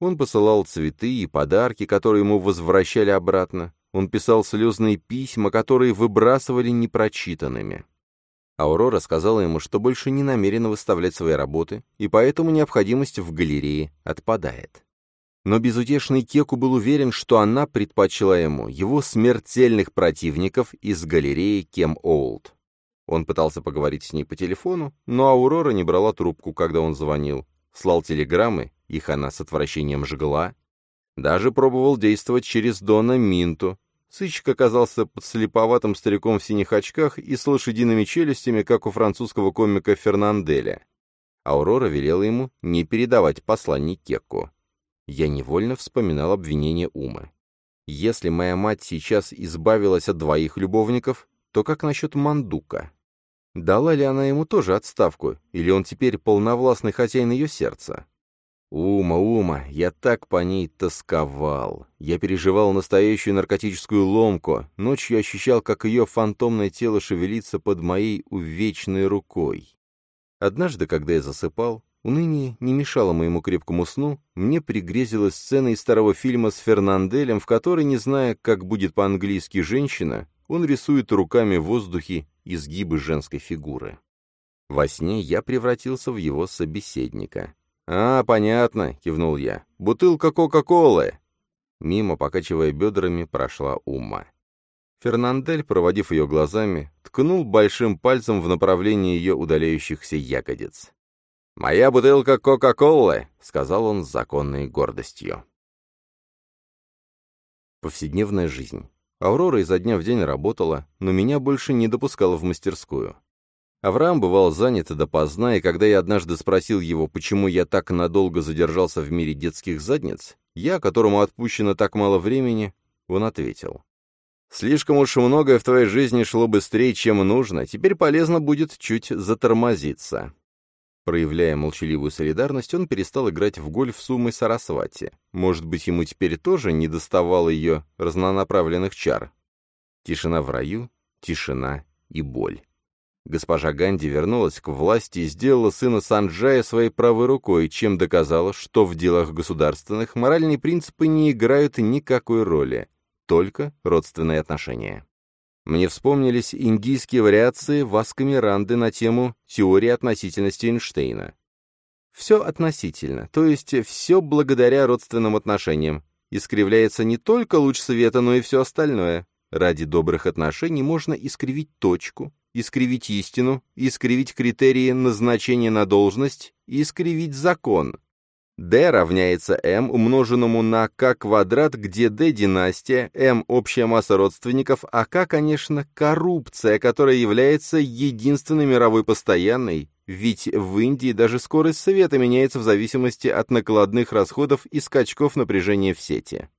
[SPEAKER 1] Он посылал цветы и подарки, которые ему возвращали обратно. Он писал слезные письма, которые выбрасывали непрочитанными. Аурора сказала ему, что больше не намерена выставлять свои работы, и поэтому необходимость в галерее отпадает. Но безутешный Кеку был уверен, что она предпочла ему его смертельных противников из галереи Кем Олд. Он пытался поговорить с ней по телефону, но Аурора не брала трубку, когда он звонил. Слал телеграммы, их она с отвращением жгла. Даже пробовал действовать через Дона Минту. Сыщик оказался подслеповатым стариком в синих очках и с лошадиными челюстями, как у французского комика Фернанделя. Аурора велела ему не передавать послание Кекку я невольно вспоминал обвинение Умы. Если моя мать сейчас избавилась от двоих любовников, то как насчет Мандука? Дала ли она ему тоже отставку, или он теперь полновластный хозяин ее сердца? Ума, Ума, я так по ней тосковал. Я переживал настоящую наркотическую ломку, ночью ощущал, как ее фантомное тело шевелится под моей увечной рукой. Однажды, когда я засыпал, Уныние не мешало моему крепкому сну, мне пригрезилась сцена из старого фильма с Фернанделем, в которой, не зная, как будет по-английски женщина, он рисует руками в воздухе изгибы женской фигуры. Во сне я превратился в его собеседника. «А, понятно», — кивнул я. «Бутылка Кока-Колы!» Мимо, покачивая бедрами, прошла Ума. Фернандель, проводив ее глазами, ткнул большим пальцем в направлении ее удаляющихся ягодиц. «Моя бутылка Кока-Колы», — сказал он с законной гордостью. Повседневная жизнь. Аврора изо дня в день работала, но меня больше не допускала в мастерскую. Авраам бывал занят допоздна, и когда я однажды спросил его, почему я так надолго задержался в мире детских задниц, я, которому отпущено так мало времени, он ответил. «Слишком уж многое в твоей жизни шло быстрее, чем нужно, теперь полезно будет чуть затормозиться». Проявляя молчаливую солидарность, он перестал играть в гольф с Умой Сарасвати. Может быть, ему теперь тоже не доставало ее разнонаправленных чар. Тишина в раю, тишина и боль. Госпожа Ганди вернулась к власти и сделала сына Санджая своей правой рукой, чем доказала, что в делах государственных моральные принципы не играют никакой роли, только родственные отношения. Мне вспомнились индийские вариации Васка Миранды на тему теории относительности Эйнштейна. Все относительно, то есть все благодаря родственным отношениям. Искривляется не только луч света, но и все остальное. Ради добрых отношений можно искривить точку, искривить истину, искривить критерии назначения на должность, искривить закон. d равняется m умноженному на k квадрат, где d династия, m общая масса родственников, а k, конечно, коррупция, которая является единственной мировой постоянной, ведь в Индии даже скорость света меняется в зависимости от накладных расходов и скачков напряжения в сети.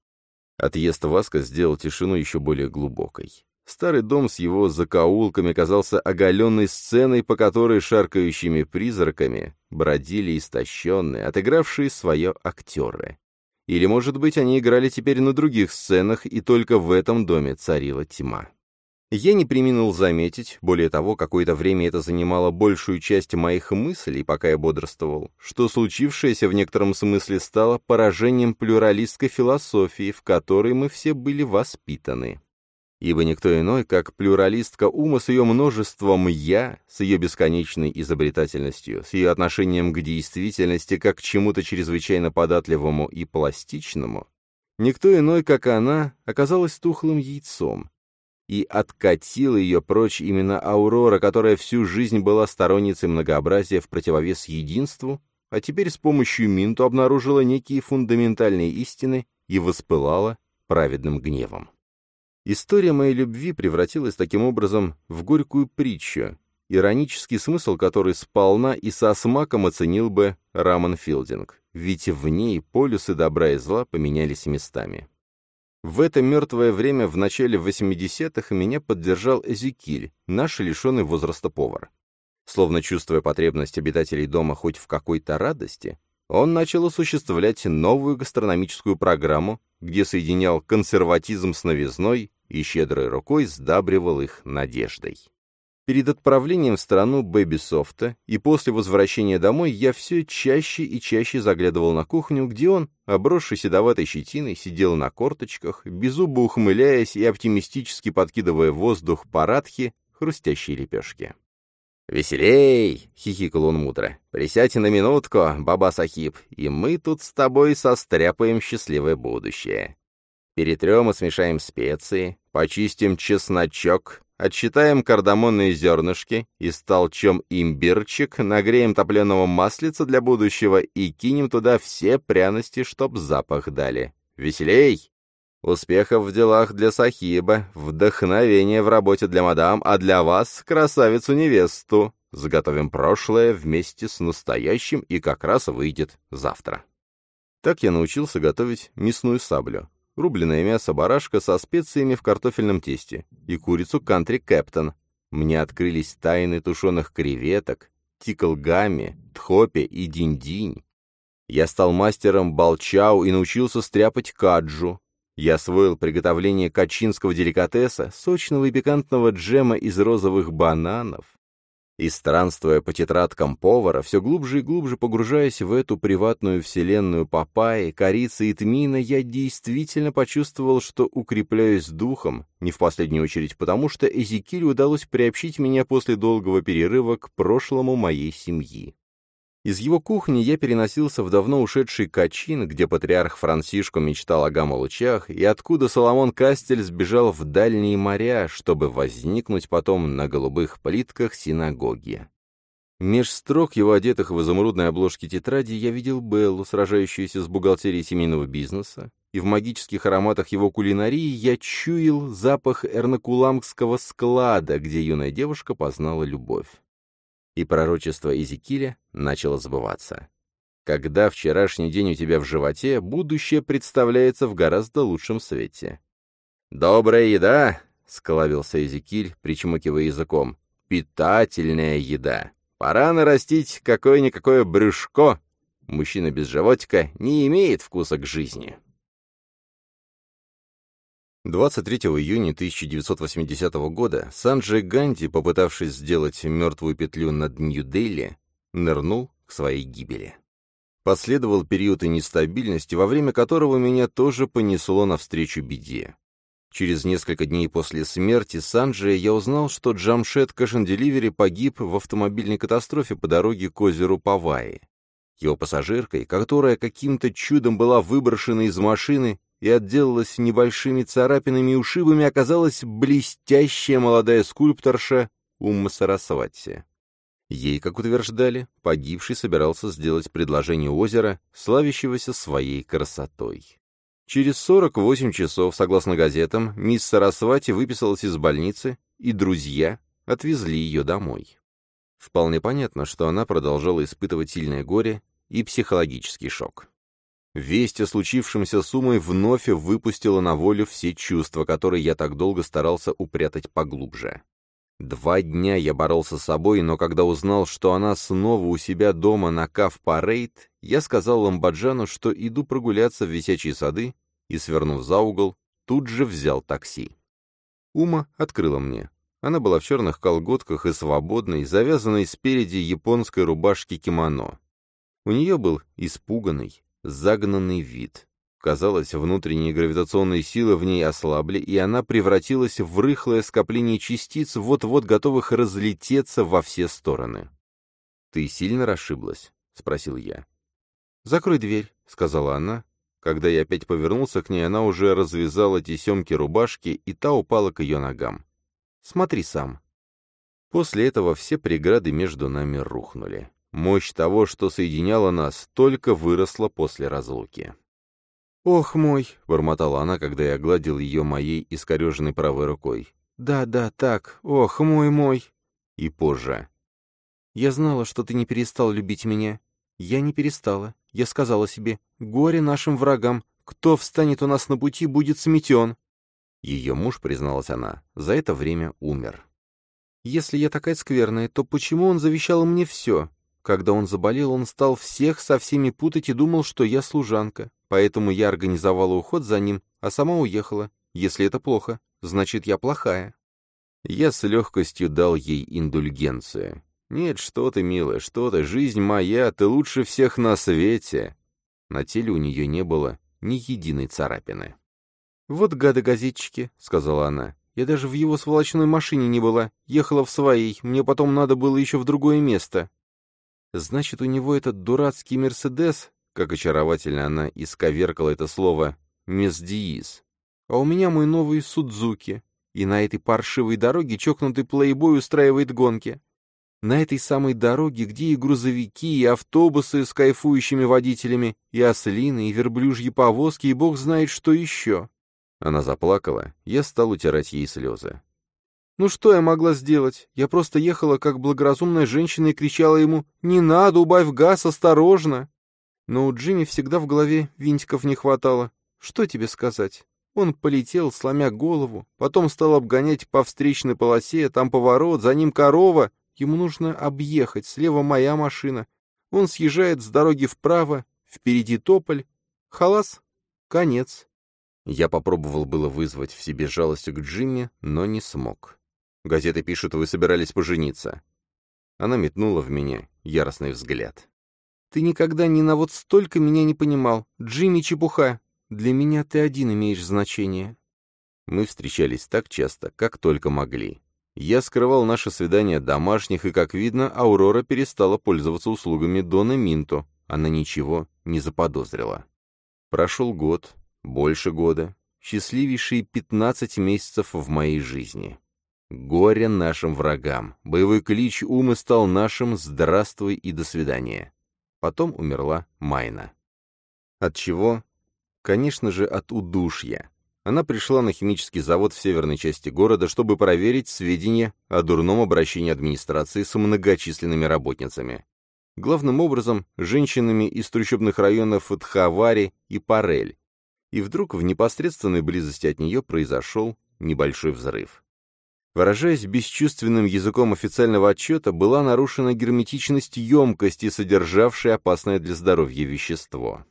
[SPEAKER 1] Отъезд Васка сделал тишину еще более глубокой. Старый дом с его закоулками казался оголенной сценой, по которой шаркающими призраками бродили истощенные, отыгравшие свое актеры. Или, может быть, они играли теперь на других сценах, и только в этом доме царила тьма. Я не приминул заметить, более того, какое-то время это занимало большую часть моих мыслей, пока я бодрствовал, что случившееся в некотором смысле стало поражением плюралистской философии, в которой мы все были воспитаны. Ибо никто иной, как плюралистка ума с ее множеством «я», с ее бесконечной изобретательностью, с ее отношением к действительности как к чему-то чрезвычайно податливому и пластичному, никто иной, как она, оказалась тухлым яйцом, и откатила ее прочь именно Аурора, которая всю жизнь была сторонницей многообразия в противовес единству, а теперь с помощью Минту обнаружила некие фундаментальные истины и воспылала праведным гневом. История моей любви превратилась таким образом в горькую притчу, иронический смысл которой сполна и со смаком оценил бы Рамон Филдинг, ведь в ней полюсы добра и зла поменялись местами. В это мертвое время в начале 80-х меня поддержал Эзекиль, наш лишенный возраста повар. Словно чувствуя потребность обитателей дома хоть в какой-то радости, он начал осуществлять новую гастрономическую программу, где соединял консерватизм с новизной и щедрой рукой сдабривал их надеждой. Перед отправлением в страну Бэбисофта и после возвращения домой я все чаще и чаще заглядывал на кухню, где он, обросший седоватой щетиной, сидел на корточках, беззубо ухмыляясь и оптимистически подкидывая в воздух парадхи, хрустящие лепешки. «Веселей!» — хихикал он мудро. «Присядь на минутку, баба Сахиб, и мы тут с тобой состряпаем счастливое будущее. Перетрем и смешаем специи, почистим чесночок, Отсчитаем кардамонные зернышки, истолчем имбирчик, нагреем топленого маслица для будущего и кинем туда все пряности, чтоб запах дали. Веселей! Успехов в делах для Сахиба, вдохновение в работе для мадам, а для вас — красавицу-невесту. Заготовим прошлое вместе с настоящим и как раз выйдет завтра. Так я научился готовить мясную саблю рубленое мясо барашка со специями в картофельном тесте и курицу кантри Кэптон. Мне открылись тайны тушеных креветок, тикалгами, тхопе и динь-динь. Я стал мастером балчау и научился стряпать каджу. Я освоил приготовление качинского деликатеса, сочного и пикантного джема из розовых бананов, и странствуя по тетрадкам повара, все глубже и глубже погружаясь в эту приватную вселенную папайи, корицы и тмина, я действительно почувствовал, что укрепляюсь духом, не в последнюю очередь потому, что Эзекилю удалось приобщить меня после долгого перерыва к прошлому моей семьи. Из его кухни я переносился в давно ушедший Качин, где патриарх Франсишко мечтал о гамма-лучах, и откуда Соломон Кастель сбежал в дальние моря, чтобы возникнуть потом на голубых плитках синагоги. Меж строк его одетых в изумрудной обложке тетради я видел Беллу, сражающуюся с бухгалтерией семейного бизнеса, и в магических ароматах его кулинарии я чуял запах эрнакуламского склада, где юная девушка познала любовь и пророчество Изекиля начало сбываться. Когда вчерашний день у тебя в животе, будущее представляется в гораздо лучшем свете. «Добрая еда!» — сколовился Эзекиль, причмокивая языком. «Питательная еда! Пора нарастить какое-никакое брюшко! Мужчина без животика не имеет вкуса к жизни!» 23 июня 1980 года Санджей Ганди, попытавшись сделать мертвую петлю над Нью-Дели, нырнул к своей гибели. Последовал период нестабильности, во время которого меня тоже понесло навстречу беде. Через несколько дней после смерти Санджия я узнал, что Джамшет Кашенделивери погиб в автомобильной катастрофе по дороге к озеру Павайи. Его пассажиркой, которая каким-то чудом была выброшена из машины, и отделалась небольшими царапинами и ушибами, оказалась блестящая молодая скульпторша Умма Сарасвати. Ей, как утверждали, погибший собирался сделать предложение озера, славящегося своей красотой. Через 48 часов, согласно газетам, мисс Сарасвати выписалась из больницы, и друзья отвезли ее домой. Вполне понятно, что она продолжала испытывать сильное горе и психологический шок. Весть о случившемся с Умой вновь выпустила на волю все чувства, которые я так долго старался упрятать поглубже. Два дня я боролся с собой, но когда узнал, что она снова у себя дома на Кав-Парейд, я сказал Ламбаджану, что иду прогуляться в висячие сады, и, свернув за угол, тут же взял такси. Ума открыла мне. Она была в черных колготках и свободной, завязанной спереди японской рубашки кимоно. У нее был испуганный, загнанный вид. Казалось, внутренние гравитационные силы в ней ослабли, и она превратилась в рыхлое скопление частиц, вот-вот готовых разлететься во все стороны. «Ты сильно расшиблась?» — спросил я. «Закрой дверь», — сказала она. Когда я опять повернулся к ней, она уже развязала тесемки рубашки, и та упала к ее ногам. «Смотри сам». После этого все преграды между нами рухнули. Мощь того, что соединяло нас, только выросла после разлуки. «Ох мой!» — бормотала она, когда я гладил ее моей искореженной правой рукой. «Да, да, так. Ох, мой, мой!» И позже. «Я знала, что ты не перестал любить меня. Я не перестала. Я сказала себе, горе нашим врагам. Кто встанет у нас на пути, будет сметен». Ее муж, призналась она, за это время умер. «Если я такая скверная, то почему он завещал мне все? Когда он заболел, он стал всех со всеми путать и думал, что я служанка. Поэтому я организовала уход за ним, а сама уехала. Если это плохо, значит, я плохая. Я с легкостью дал ей индульгенцию. «Нет, что ты, милая, что ты, жизнь моя, ты лучше всех на свете!» На теле у нее не было ни единой царапины. «Вот гады-газетчики», — сказала она. «Я даже в его сволочной машине не была, ехала в своей, мне потом надо было еще в другое место». «Значит, у него этот дурацкий Мерседес, как очаровательно она исковеркала это слово «месдииз». А у меня мой новый Судзуки, и на этой паршивой дороге чокнутый плейбой устраивает гонки. На этой самой дороге, где и грузовики, и автобусы с кайфующими водителями, и ослины, и верблюжьи повозки, и бог знает что еще. Она заплакала, я стал утирать ей слезы. Ну что я могла сделать? Я просто ехала как благоразумная женщина и кричала ему «Не надо, убавь газ, осторожно!» Но у Джимми всегда в голове винтиков не хватало. Что тебе сказать? Он полетел, сломя голову, потом стал обгонять по встречной полосе, там поворот, за ним корова. Ему нужно объехать, слева моя машина. Он съезжает с дороги вправо, впереди тополь. Халас, конец. Я попробовал было вызвать в себе жалость к Джимми, но не смог. Газеты пишут, вы собирались пожениться. Она метнула в меня яростный взгляд. Ты никогда ни на вот столько меня не понимал. Джимми чепуха. Для меня ты один имеешь значение. Мы встречались так часто, как только могли. Я скрывал наше свидание домашних, и, как видно, Аурора перестала пользоваться услугами Дона Минто. Она ничего не заподозрила. Прошел год, больше года, счастливейшие пятнадцать месяцев в моей жизни. Горе нашим врагам. Боевой клич Умы стал нашим «Здравствуй и до свидания». Потом умерла Майна. От чего? Конечно же, от удушья. Она пришла на химический завод в северной части города, чтобы проверить сведения о дурном обращении администрации с многочисленными работницами. Главным образом, женщинами из трущобных районов Тхавари и Парель. И вдруг в непосредственной близости от нее произошел небольшой взрыв. Выражаясь бесчувственным языком официального отчета, была нарушена герметичность емкости, содержавшей опасное для здоровья вещество.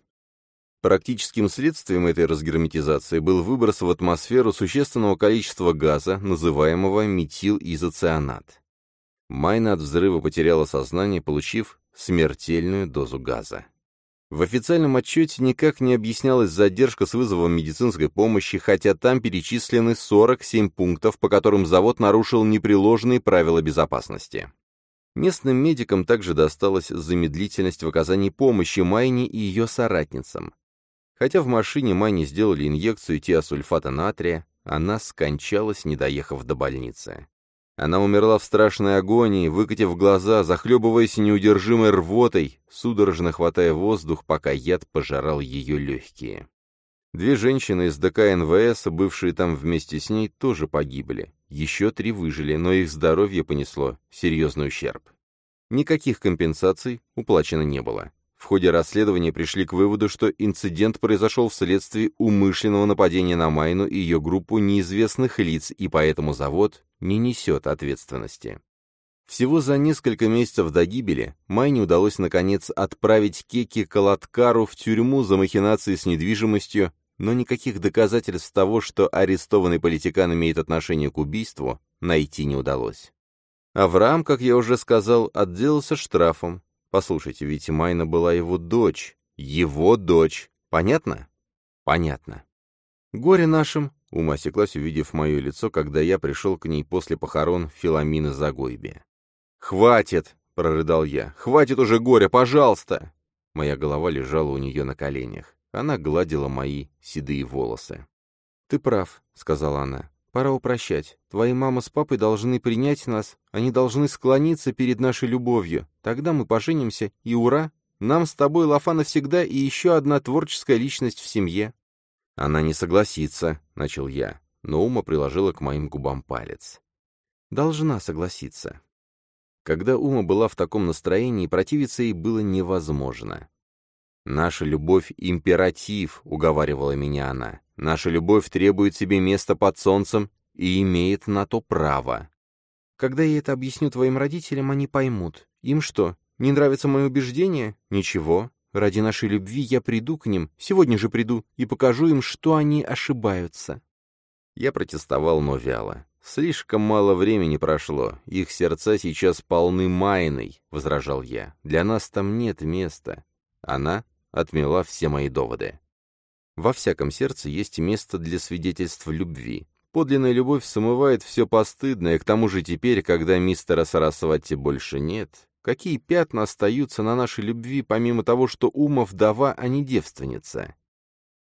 [SPEAKER 1] Практическим следствием этой разгерметизации был выброс в атмосферу существенного количества газа, называемого метилизоцианат. Майна от взрыва потеряла сознание, получив смертельную дозу газа. В официальном отчете никак не объяснялась задержка с вызовом медицинской помощи, хотя там перечислены 47 пунктов, по которым завод нарушил непреложные правила безопасности. Местным медикам также досталась замедлительность в оказании помощи Майне и ее соратницам. Хотя в машине Майне сделали инъекцию тиосульфата натрия, она скончалась, не доехав до больницы. Она умерла в страшной агонии, выкатив глаза, захлебываясь неудержимой рвотой, судорожно хватая воздух, пока яд пожирал ее легкие. Две женщины из ДК НВС, бывшие там вместе с ней, тоже погибли. Еще три выжили, но их здоровье понесло серьезный ущерб. Никаких компенсаций уплачено не было. В ходе расследования пришли к выводу, что инцидент произошел вследствие умышленного нападения на Майну и ее группу неизвестных лиц, и поэтому завод не несет ответственности. Всего за несколько месяцев до гибели Майне удалось наконец отправить Кеки Калаткару в тюрьму за махинации с недвижимостью, но никаких доказательств того, что арестованный политикан имеет отношение к убийству, найти не удалось. Авраам, как я уже сказал, отделался штрафом. Послушайте, ведь Майна была его дочь. Его дочь. Понятно? Понятно. Горе нашим, Ума осеклась, увидев мое лицо, когда я пришел к ней после похорон Филамины Загойби. «Хватит!» — прорыдал я. «Хватит уже горя, пожалуйста!» Моя голова лежала у нее на коленях. Она гладила мои седые волосы. «Ты прав», — сказала она. «Пора упрощать. Твои мама с папой должны принять нас, они должны склониться перед нашей любовью. Тогда мы поженимся, и ура! Нам с тобой лафа навсегда и еще одна творческая личность в семье». «Она не согласится», — начал я, но Ума приложила к моим губам палец. «Должна согласиться». Когда Ума была в таком настроении, противиться ей было невозможно. «Наша любовь — императив», — уговаривала меня она. «Наша любовь требует себе места под солнцем и имеет на то право». «Когда я это объясню твоим родителям, они поймут. Им что, не нравится мое убеждение? Ничего. Ради нашей любви я приду к ним, сегодня же приду, и покажу им, что они ошибаются». Я протестовал, но вяло. «Слишком мало времени прошло. Их сердца сейчас полны майной», — возражал я. «Для нас там нет места». Она отмела все мои доводы. Во всяком сердце есть место для свидетельств любви. Подлинная любовь смывает все постыдное, к тому же теперь, когда мистера Сарасвати больше нет, какие пятна остаются на нашей любви, помимо того, что Ума вдова, а не девственница?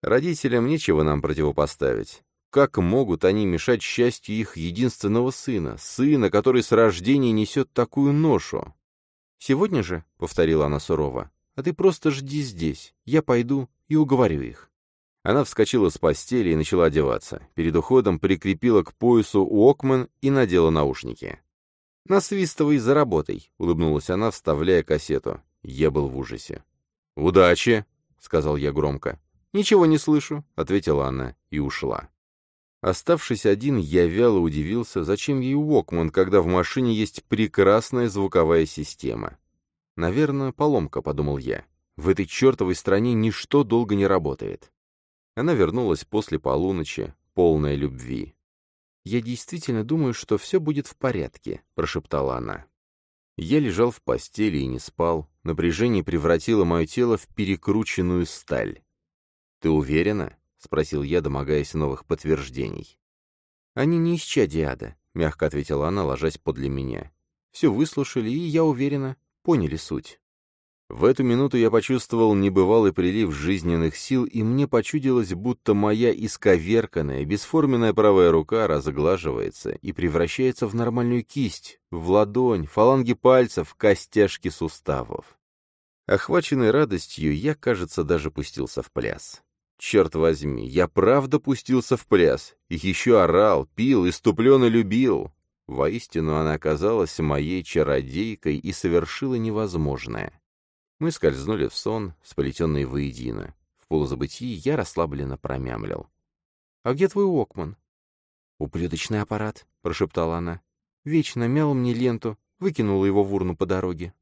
[SPEAKER 1] Родителям нечего нам противопоставить. Как могут они мешать счастью их единственного сына, сына, который с рождения несет такую ношу? «Сегодня же», — повторила она сурово, — «а ты просто жди здесь, я пойду и уговорю их». Она вскочила с постели и начала одеваться. Перед уходом прикрепила к поясу Уокмен и надела наушники. «Насвистывай за работой», — улыбнулась она, вставляя кассету. Я был в ужасе. «Удачи», — сказал я громко. «Ничего не слышу», — ответила она и ушла. Оставшись один, я вяло удивился, зачем ей Уокман, когда в машине есть прекрасная звуковая система. «Наверное, поломка», — подумал я. «В этой чертовой стране ничто долго не работает». Она вернулась после полуночи, полная любви. «Я действительно думаю, что все будет в порядке», — прошептала она. Я лежал в постели и не спал. Напряжение превратило мое тело в перекрученную сталь. «Ты уверена?» — спросил я, домогаясь новых подтверждений. «Они не из чадиада», — мягко ответила она, ложась подле меня. «Все выслушали, и, я уверена, поняли суть». В эту минуту я почувствовал небывалый прилив жизненных сил, и мне почудилось, будто моя исковерканная, бесформенная правая рука разглаживается и превращается в нормальную кисть, в ладонь, фаланги пальцев, костяшки суставов. Охваченный радостью, я, кажется, даже пустился в пляс. Черт возьми, я правда пустился в пляс, и еще орал, пил, иступленно любил. Воистину она оказалась моей чародейкой и совершила невозможное. Мы скользнули в сон, сплетенные воедино. В полузабытии я расслабленно промямлил. «А где твой Окман?» «Ублюдочный аппарат», — прошептала она. «Вечно мял мне ленту, выкинула его в урну по дороге».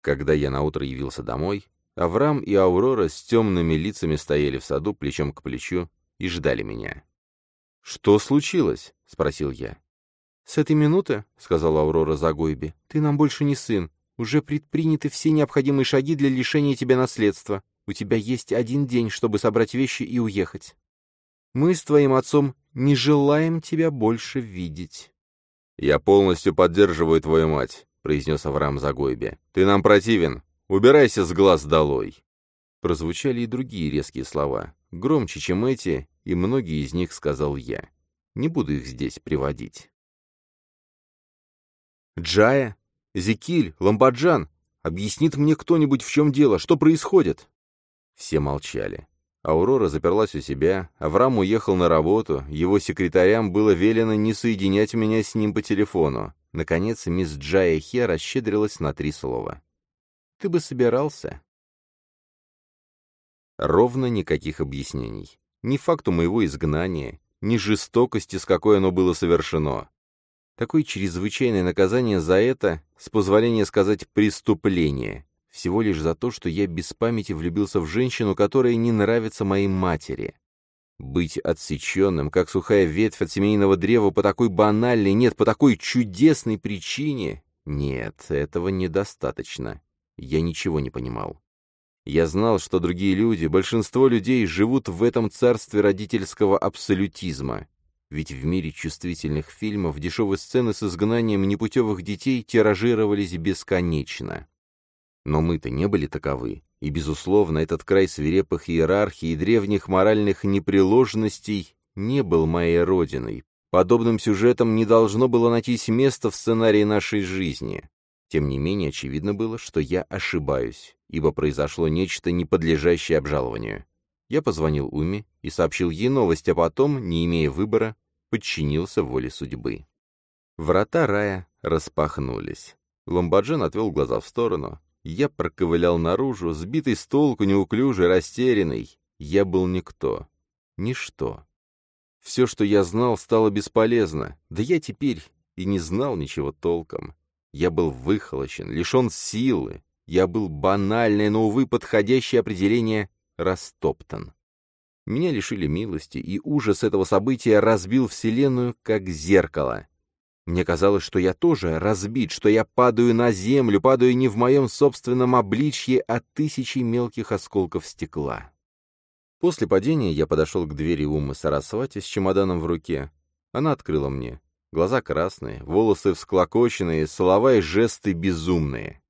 [SPEAKER 1] Когда я наутро явился домой, Авраам и Аурора с темными лицами стояли в саду плечом к плечу и ждали меня. «Что случилось?» — спросил я. «С этой минуты, — сказала Аурора Загойби, — ты нам больше не сын. Уже предприняты все необходимые шаги для лишения тебя наследства. У тебя есть один день, чтобы собрать вещи и уехать. Мы с твоим отцом не желаем тебя больше видеть». «Я полностью поддерживаю твою мать», — произнес Авраам Загойби. «Ты нам противен. Убирайся с глаз долой!» Прозвучали и другие резкие слова, громче, чем эти, и многие из них сказал я. Не буду их здесь приводить. «Джая? Зекиль? Ламбаджан? Объяснит мне кто-нибудь, в чем дело? Что происходит?» Все молчали. Аурора заперлась у себя, Авраам уехал на работу, его секретарям было велено не соединять меня с ним по телефону. Наконец, мисс Джая Хе расщедрилась на три слова. Ты бы собирался. Ровно никаких объяснений. Ни факту моего изгнания, ни жестокости, с какой оно было совершено. Такое чрезвычайное наказание за это, с позволения сказать, преступление. всего лишь за то, что я без памяти влюбился в женщину, которая не нравится моей матери. Быть отсеченным, как сухая ветвь от семейного древа, по такой банальной, нет, по такой чудесной причине? Нет, этого недостаточно. Я ничего не понимал. Я знал, что другие люди, большинство людей, живут в этом царстве родительского абсолютизма. Ведь в мире чувствительных фильмов дешевые сцены с изгнанием непутевых детей тиражировались бесконечно. Но мы-то не были таковы, и, безусловно, этот край свирепых иерархий и древних моральных непреложностей не был моей родиной. Подобным сюжетом не должно было найтись место в сценарии нашей жизни. Тем не менее, очевидно было, что я ошибаюсь, ибо произошло нечто, не подлежащее обжалованию. Я позвонил Уме и сообщил ей новость, а потом, не имея выбора, подчинился воле судьбы. Врата рая распахнулись. Ламбаджен отвел глаза в сторону. Я проковылял наружу, сбитый с толку, неуклюжий, растерянный. Я был никто. Ничто. Все, что я знал, стало бесполезно. Да я теперь и не знал ничего толком. Я был выхолощен, лишен силы. Я был банальное, но, увы, подходящее определение растоптан. Меня лишили милости, и ужас этого события разбил Вселенную, как зеркало. Мне казалось, что я тоже разбит, что я падаю на землю, падаю не в моем собственном обличье, а тысячи мелких осколков стекла. После падения я подошел к двери Умы Сарасвати с чемоданом в руке. Она открыла мне. Глаза красные, волосы всклокоченные, слова и жесты безумные.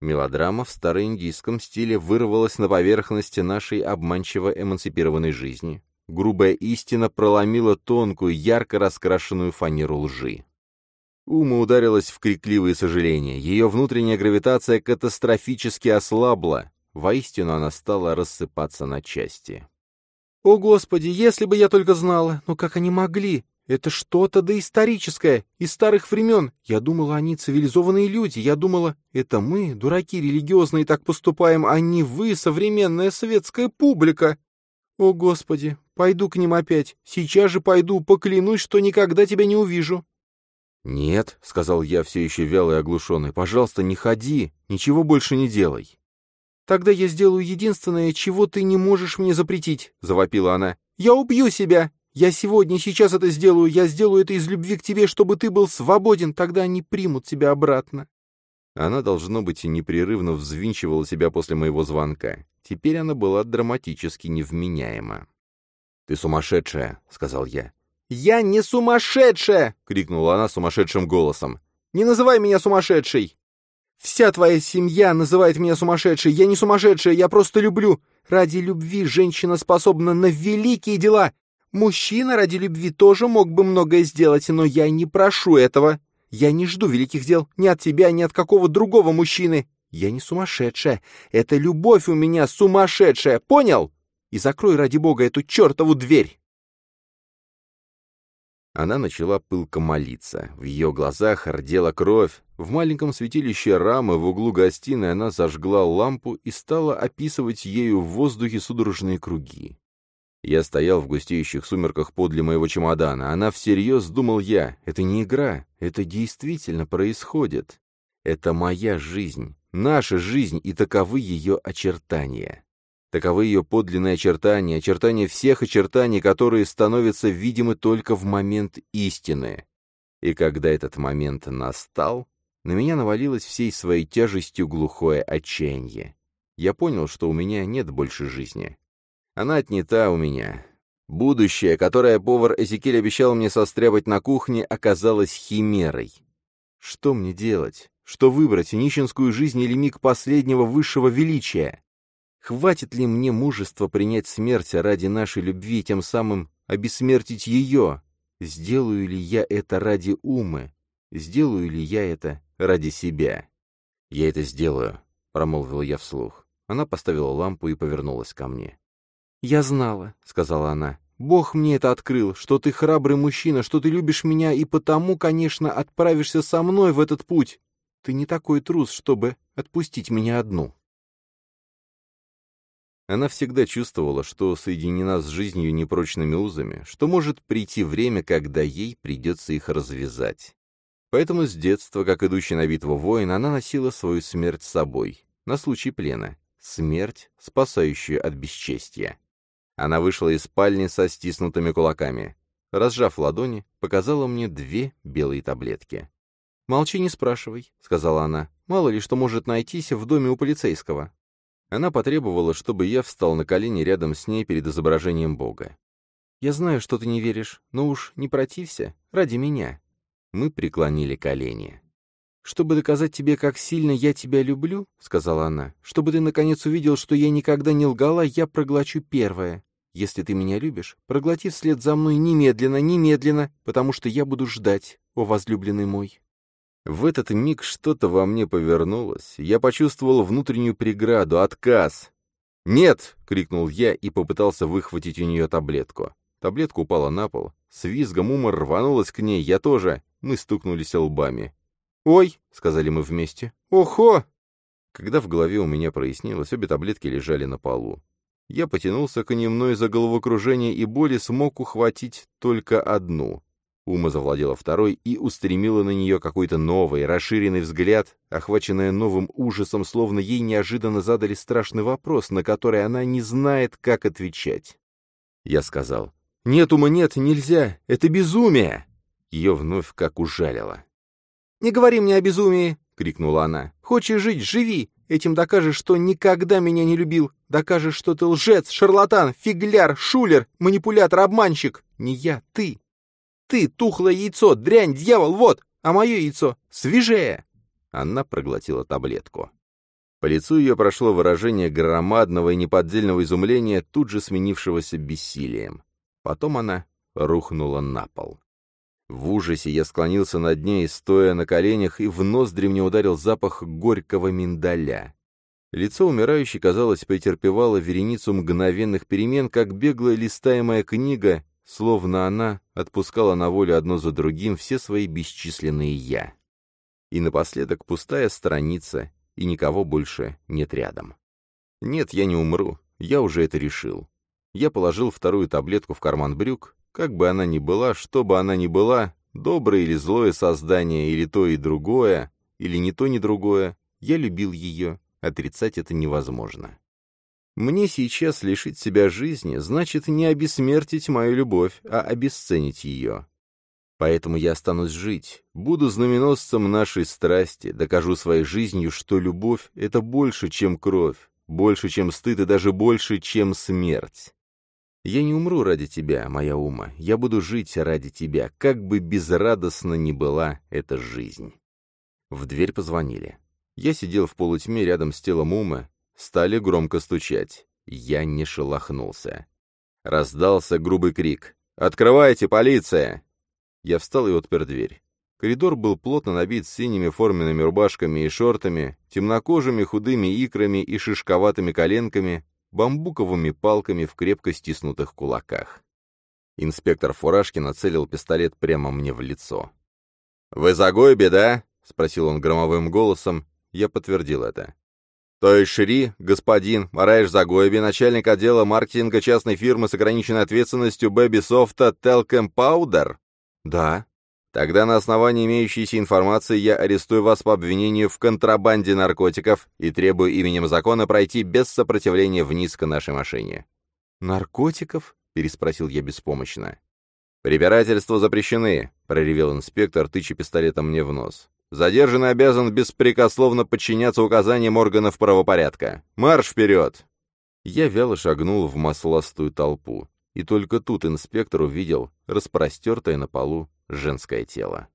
[SPEAKER 1] Мелодрама в староиндийском стиле вырвалась на поверхности нашей обманчиво эмансипированной жизни. Грубая истина проломила тонкую, ярко раскрашенную фанеру лжи. Ума ударилась в крикливые сожаления. Ее внутренняя гравитация катастрофически ослабла. Воистину она стала рассыпаться на части.
[SPEAKER 2] «О, Господи, если бы я только знала! Но как они могли? Это что-то доисторическое, из старых времен. Я думала, они цивилизованные люди. Я думала, это мы, дураки религиозные, так поступаем, а не вы, современная светская публика. О, Господи, пойду к ним опять. Сейчас же пойду, поклянусь, что никогда тебя не увижу.
[SPEAKER 1] «Нет», — сказал я, все еще вялый и оглушенный, — «пожалуйста, не ходи, ничего больше не делай».
[SPEAKER 2] «Тогда я сделаю единственное, чего ты не можешь мне запретить», — завопила она. «Я убью себя! Я сегодня, сейчас это сделаю, я сделаю это из любви к тебе, чтобы ты был свободен, тогда они примут тебя обратно».
[SPEAKER 1] Она, должно быть, непрерывно взвинчивала себя после моего звонка. Теперь она была драматически невменяема. «Ты сумасшедшая», — сказал я.
[SPEAKER 2] «Я не сумасшедшая!» — крикнула она сумасшедшим голосом. «Не называй меня сумасшедшей!» «Вся твоя семья называет меня сумасшедшей. Я не сумасшедшая, я просто люблю. Ради любви женщина способна на великие дела. Мужчина ради любви тоже мог бы многое сделать, но я не прошу этого. Я не жду великих дел ни от тебя, ни от какого другого мужчины. Я не сумасшедшая. Это любовь у меня сумасшедшая, понял? И закрой ради бога эту чертову дверь!»
[SPEAKER 1] Она начала пылко молиться. В ее глазах рдела кровь. В маленьком святилище рамы в углу гостиной она зажгла лампу и стала описывать ею в воздухе судорожные круги. Я стоял в густеющих сумерках подле моего чемодана. Она всерьез думал я. Это не игра, это действительно происходит. Это моя жизнь, наша жизнь, и таковы ее очертания. Таковы ее подлинные очертания, очертания всех очертаний, которые становятся видимы только в момент истины. И когда этот момент настал, на меня навалилось всей своей тяжестью глухое отчаяние. Я понял, что у меня нет больше жизни. Она отнята у меня. Будущее, которое повар Эзекиль обещал мне состряпать на кухне, оказалось химерой. Что мне делать? Что выбрать, нищенскую жизнь или миг последнего высшего величия? Хватит ли мне мужества принять смерть ради нашей любви тем самым обессмертить ее? Сделаю ли я это ради умы? Сделаю ли я это ради себя? Я это сделаю, — промолвил я вслух. Она поставила лампу и повернулась ко мне.
[SPEAKER 2] «Я знала», — сказала она. «Бог мне это открыл, что ты храбрый мужчина, что ты любишь меня, и потому, конечно, отправишься со мной в этот путь. Ты не такой трус, чтобы отпустить меня одну».
[SPEAKER 1] Она всегда чувствовала, что соединена с жизнью непрочными узами, что может прийти время, когда ей придется их развязать. Поэтому с детства, как идущий на битву воин, она носила свою смерть с собой. на случай плена. Смерть, спасающая от бесчестия. Она вышла из спальни со стиснутыми кулаками. Разжав ладони, показала мне две белые таблетки. «Молчи, не спрашивай», — сказала она. «Мало ли что может найтись в доме у полицейского». Она потребовала, чтобы я встал на колени рядом с ней перед изображением Бога. «Я знаю, что ты не веришь, но уж не протився, ради меня». Мы преклонили колени. «Чтобы доказать тебе, как сильно я тебя люблю», — сказала она, — «чтобы ты наконец увидел, что я никогда не лгала, я проглочу первое. Если ты меня любишь, проглоти вслед за мной немедленно, немедленно, потому что я буду ждать, о возлюбленный мой». В этот миг что-то во мне повернулось. Я почувствовал внутреннюю преграду, отказ. «Нет!» — крикнул я и попытался выхватить у нее таблетку. Таблетка упала на пол. С визгом ума рванулась к ней, я тоже. Мы стукнулись лбами. «Ой!» — сказали мы вместе. «Охо!» Когда в голове у меня прояснилось, обе таблетки лежали на полу. Я потянулся к ним, но из-за головокружения и боли смог ухватить только одну. Ума завладела второй и устремила на нее какой-то новый, расширенный взгляд, охваченная новым ужасом, словно ей неожиданно задали страшный вопрос, на который она не знает, как отвечать. Я сказал, «Нет, Ума, нет, нельзя, это безумие!» Ее вновь как ужалило. «Не говори мне о безумии!» — крикнула она. «Хочешь жить — живи! Этим докажешь, что никогда меня не любил. Докажешь, что ты лжец, шарлатан, фигляр, шулер, манипулятор, обманщик. Не я, ты. Ты — тухлое яйцо, дрянь, дьявол, вот, а мое яйцо свежее!» Она проглотила таблетку. По лицу ее прошло выражение громадного и неподдельного изумления, тут же сменившегося бессилием. Потом она рухнула на пол. В ужасе я склонился над ней, стоя на коленях, и в ноздри мне ударил запах горького миндаля. Лицо умирающей, казалось, претерпевало вереницу мгновенных перемен, как беглая листаемая книга, словно она отпускала на волю одно за другим все свои бесчисленные «я». И напоследок пустая страница, и никого больше нет рядом. Нет, я не умру, я уже это решил. Я положил вторую таблетку в карман брюк, как бы она ни была, что бы она ни была, доброе или злое создание, или то и другое, или ни то, ни другое, я любил ее, отрицать это невозможно. Мне сейчас лишить себя жизни значит не обессмертить мою любовь, а обесценить ее. Поэтому я останусь жить, буду знаменосцем нашей страсти, докажу своей жизнью, что любовь — это больше, чем кровь, больше, чем стыд и даже больше, чем смерть. Я не умру ради тебя, моя ума, я буду жить ради тебя, как бы безрадостно ни была эта жизнь. В дверь позвонили. Я сидел в полутьме рядом с телом Умы, стали громко стучать. Я не шелохнулся. Раздался грубый крик. «Открывайте, полиция!» Я встал и отпер дверь. Коридор был плотно набит синими форменными рубашками и шортами, темнокожими худыми икрами и шишковатыми коленками, бамбуковыми палками в крепко стиснутых кулаках. Инспектор Фуражки нацелил пистолет прямо мне в лицо. «Вы за Гойби, да?» — спросил он громовым голосом. Я подтвердил это. «То есть Шри, господин, Мараеш Загойби, начальник отдела маркетинга частной фирмы с ограниченной ответственностью Бэби Софта Телком Паудер?» «Да». Тогда на основании имеющейся информации я арестую вас по обвинению в контрабанде наркотиков и требую именем закона пройти без сопротивления вниз к нашей машине».
[SPEAKER 2] «Наркотиков?» — переспросил я беспомощно.
[SPEAKER 1] «Препирательства запрещены», — проревел инспектор, тыча пистолетом мне в нос. «Задержанный обязан беспрекословно подчиняться указаниям органов правопорядка. Марш вперед!» Я вяло шагнул в масластую толпу, и только тут инспектор увидел распростертое на полу женское тело.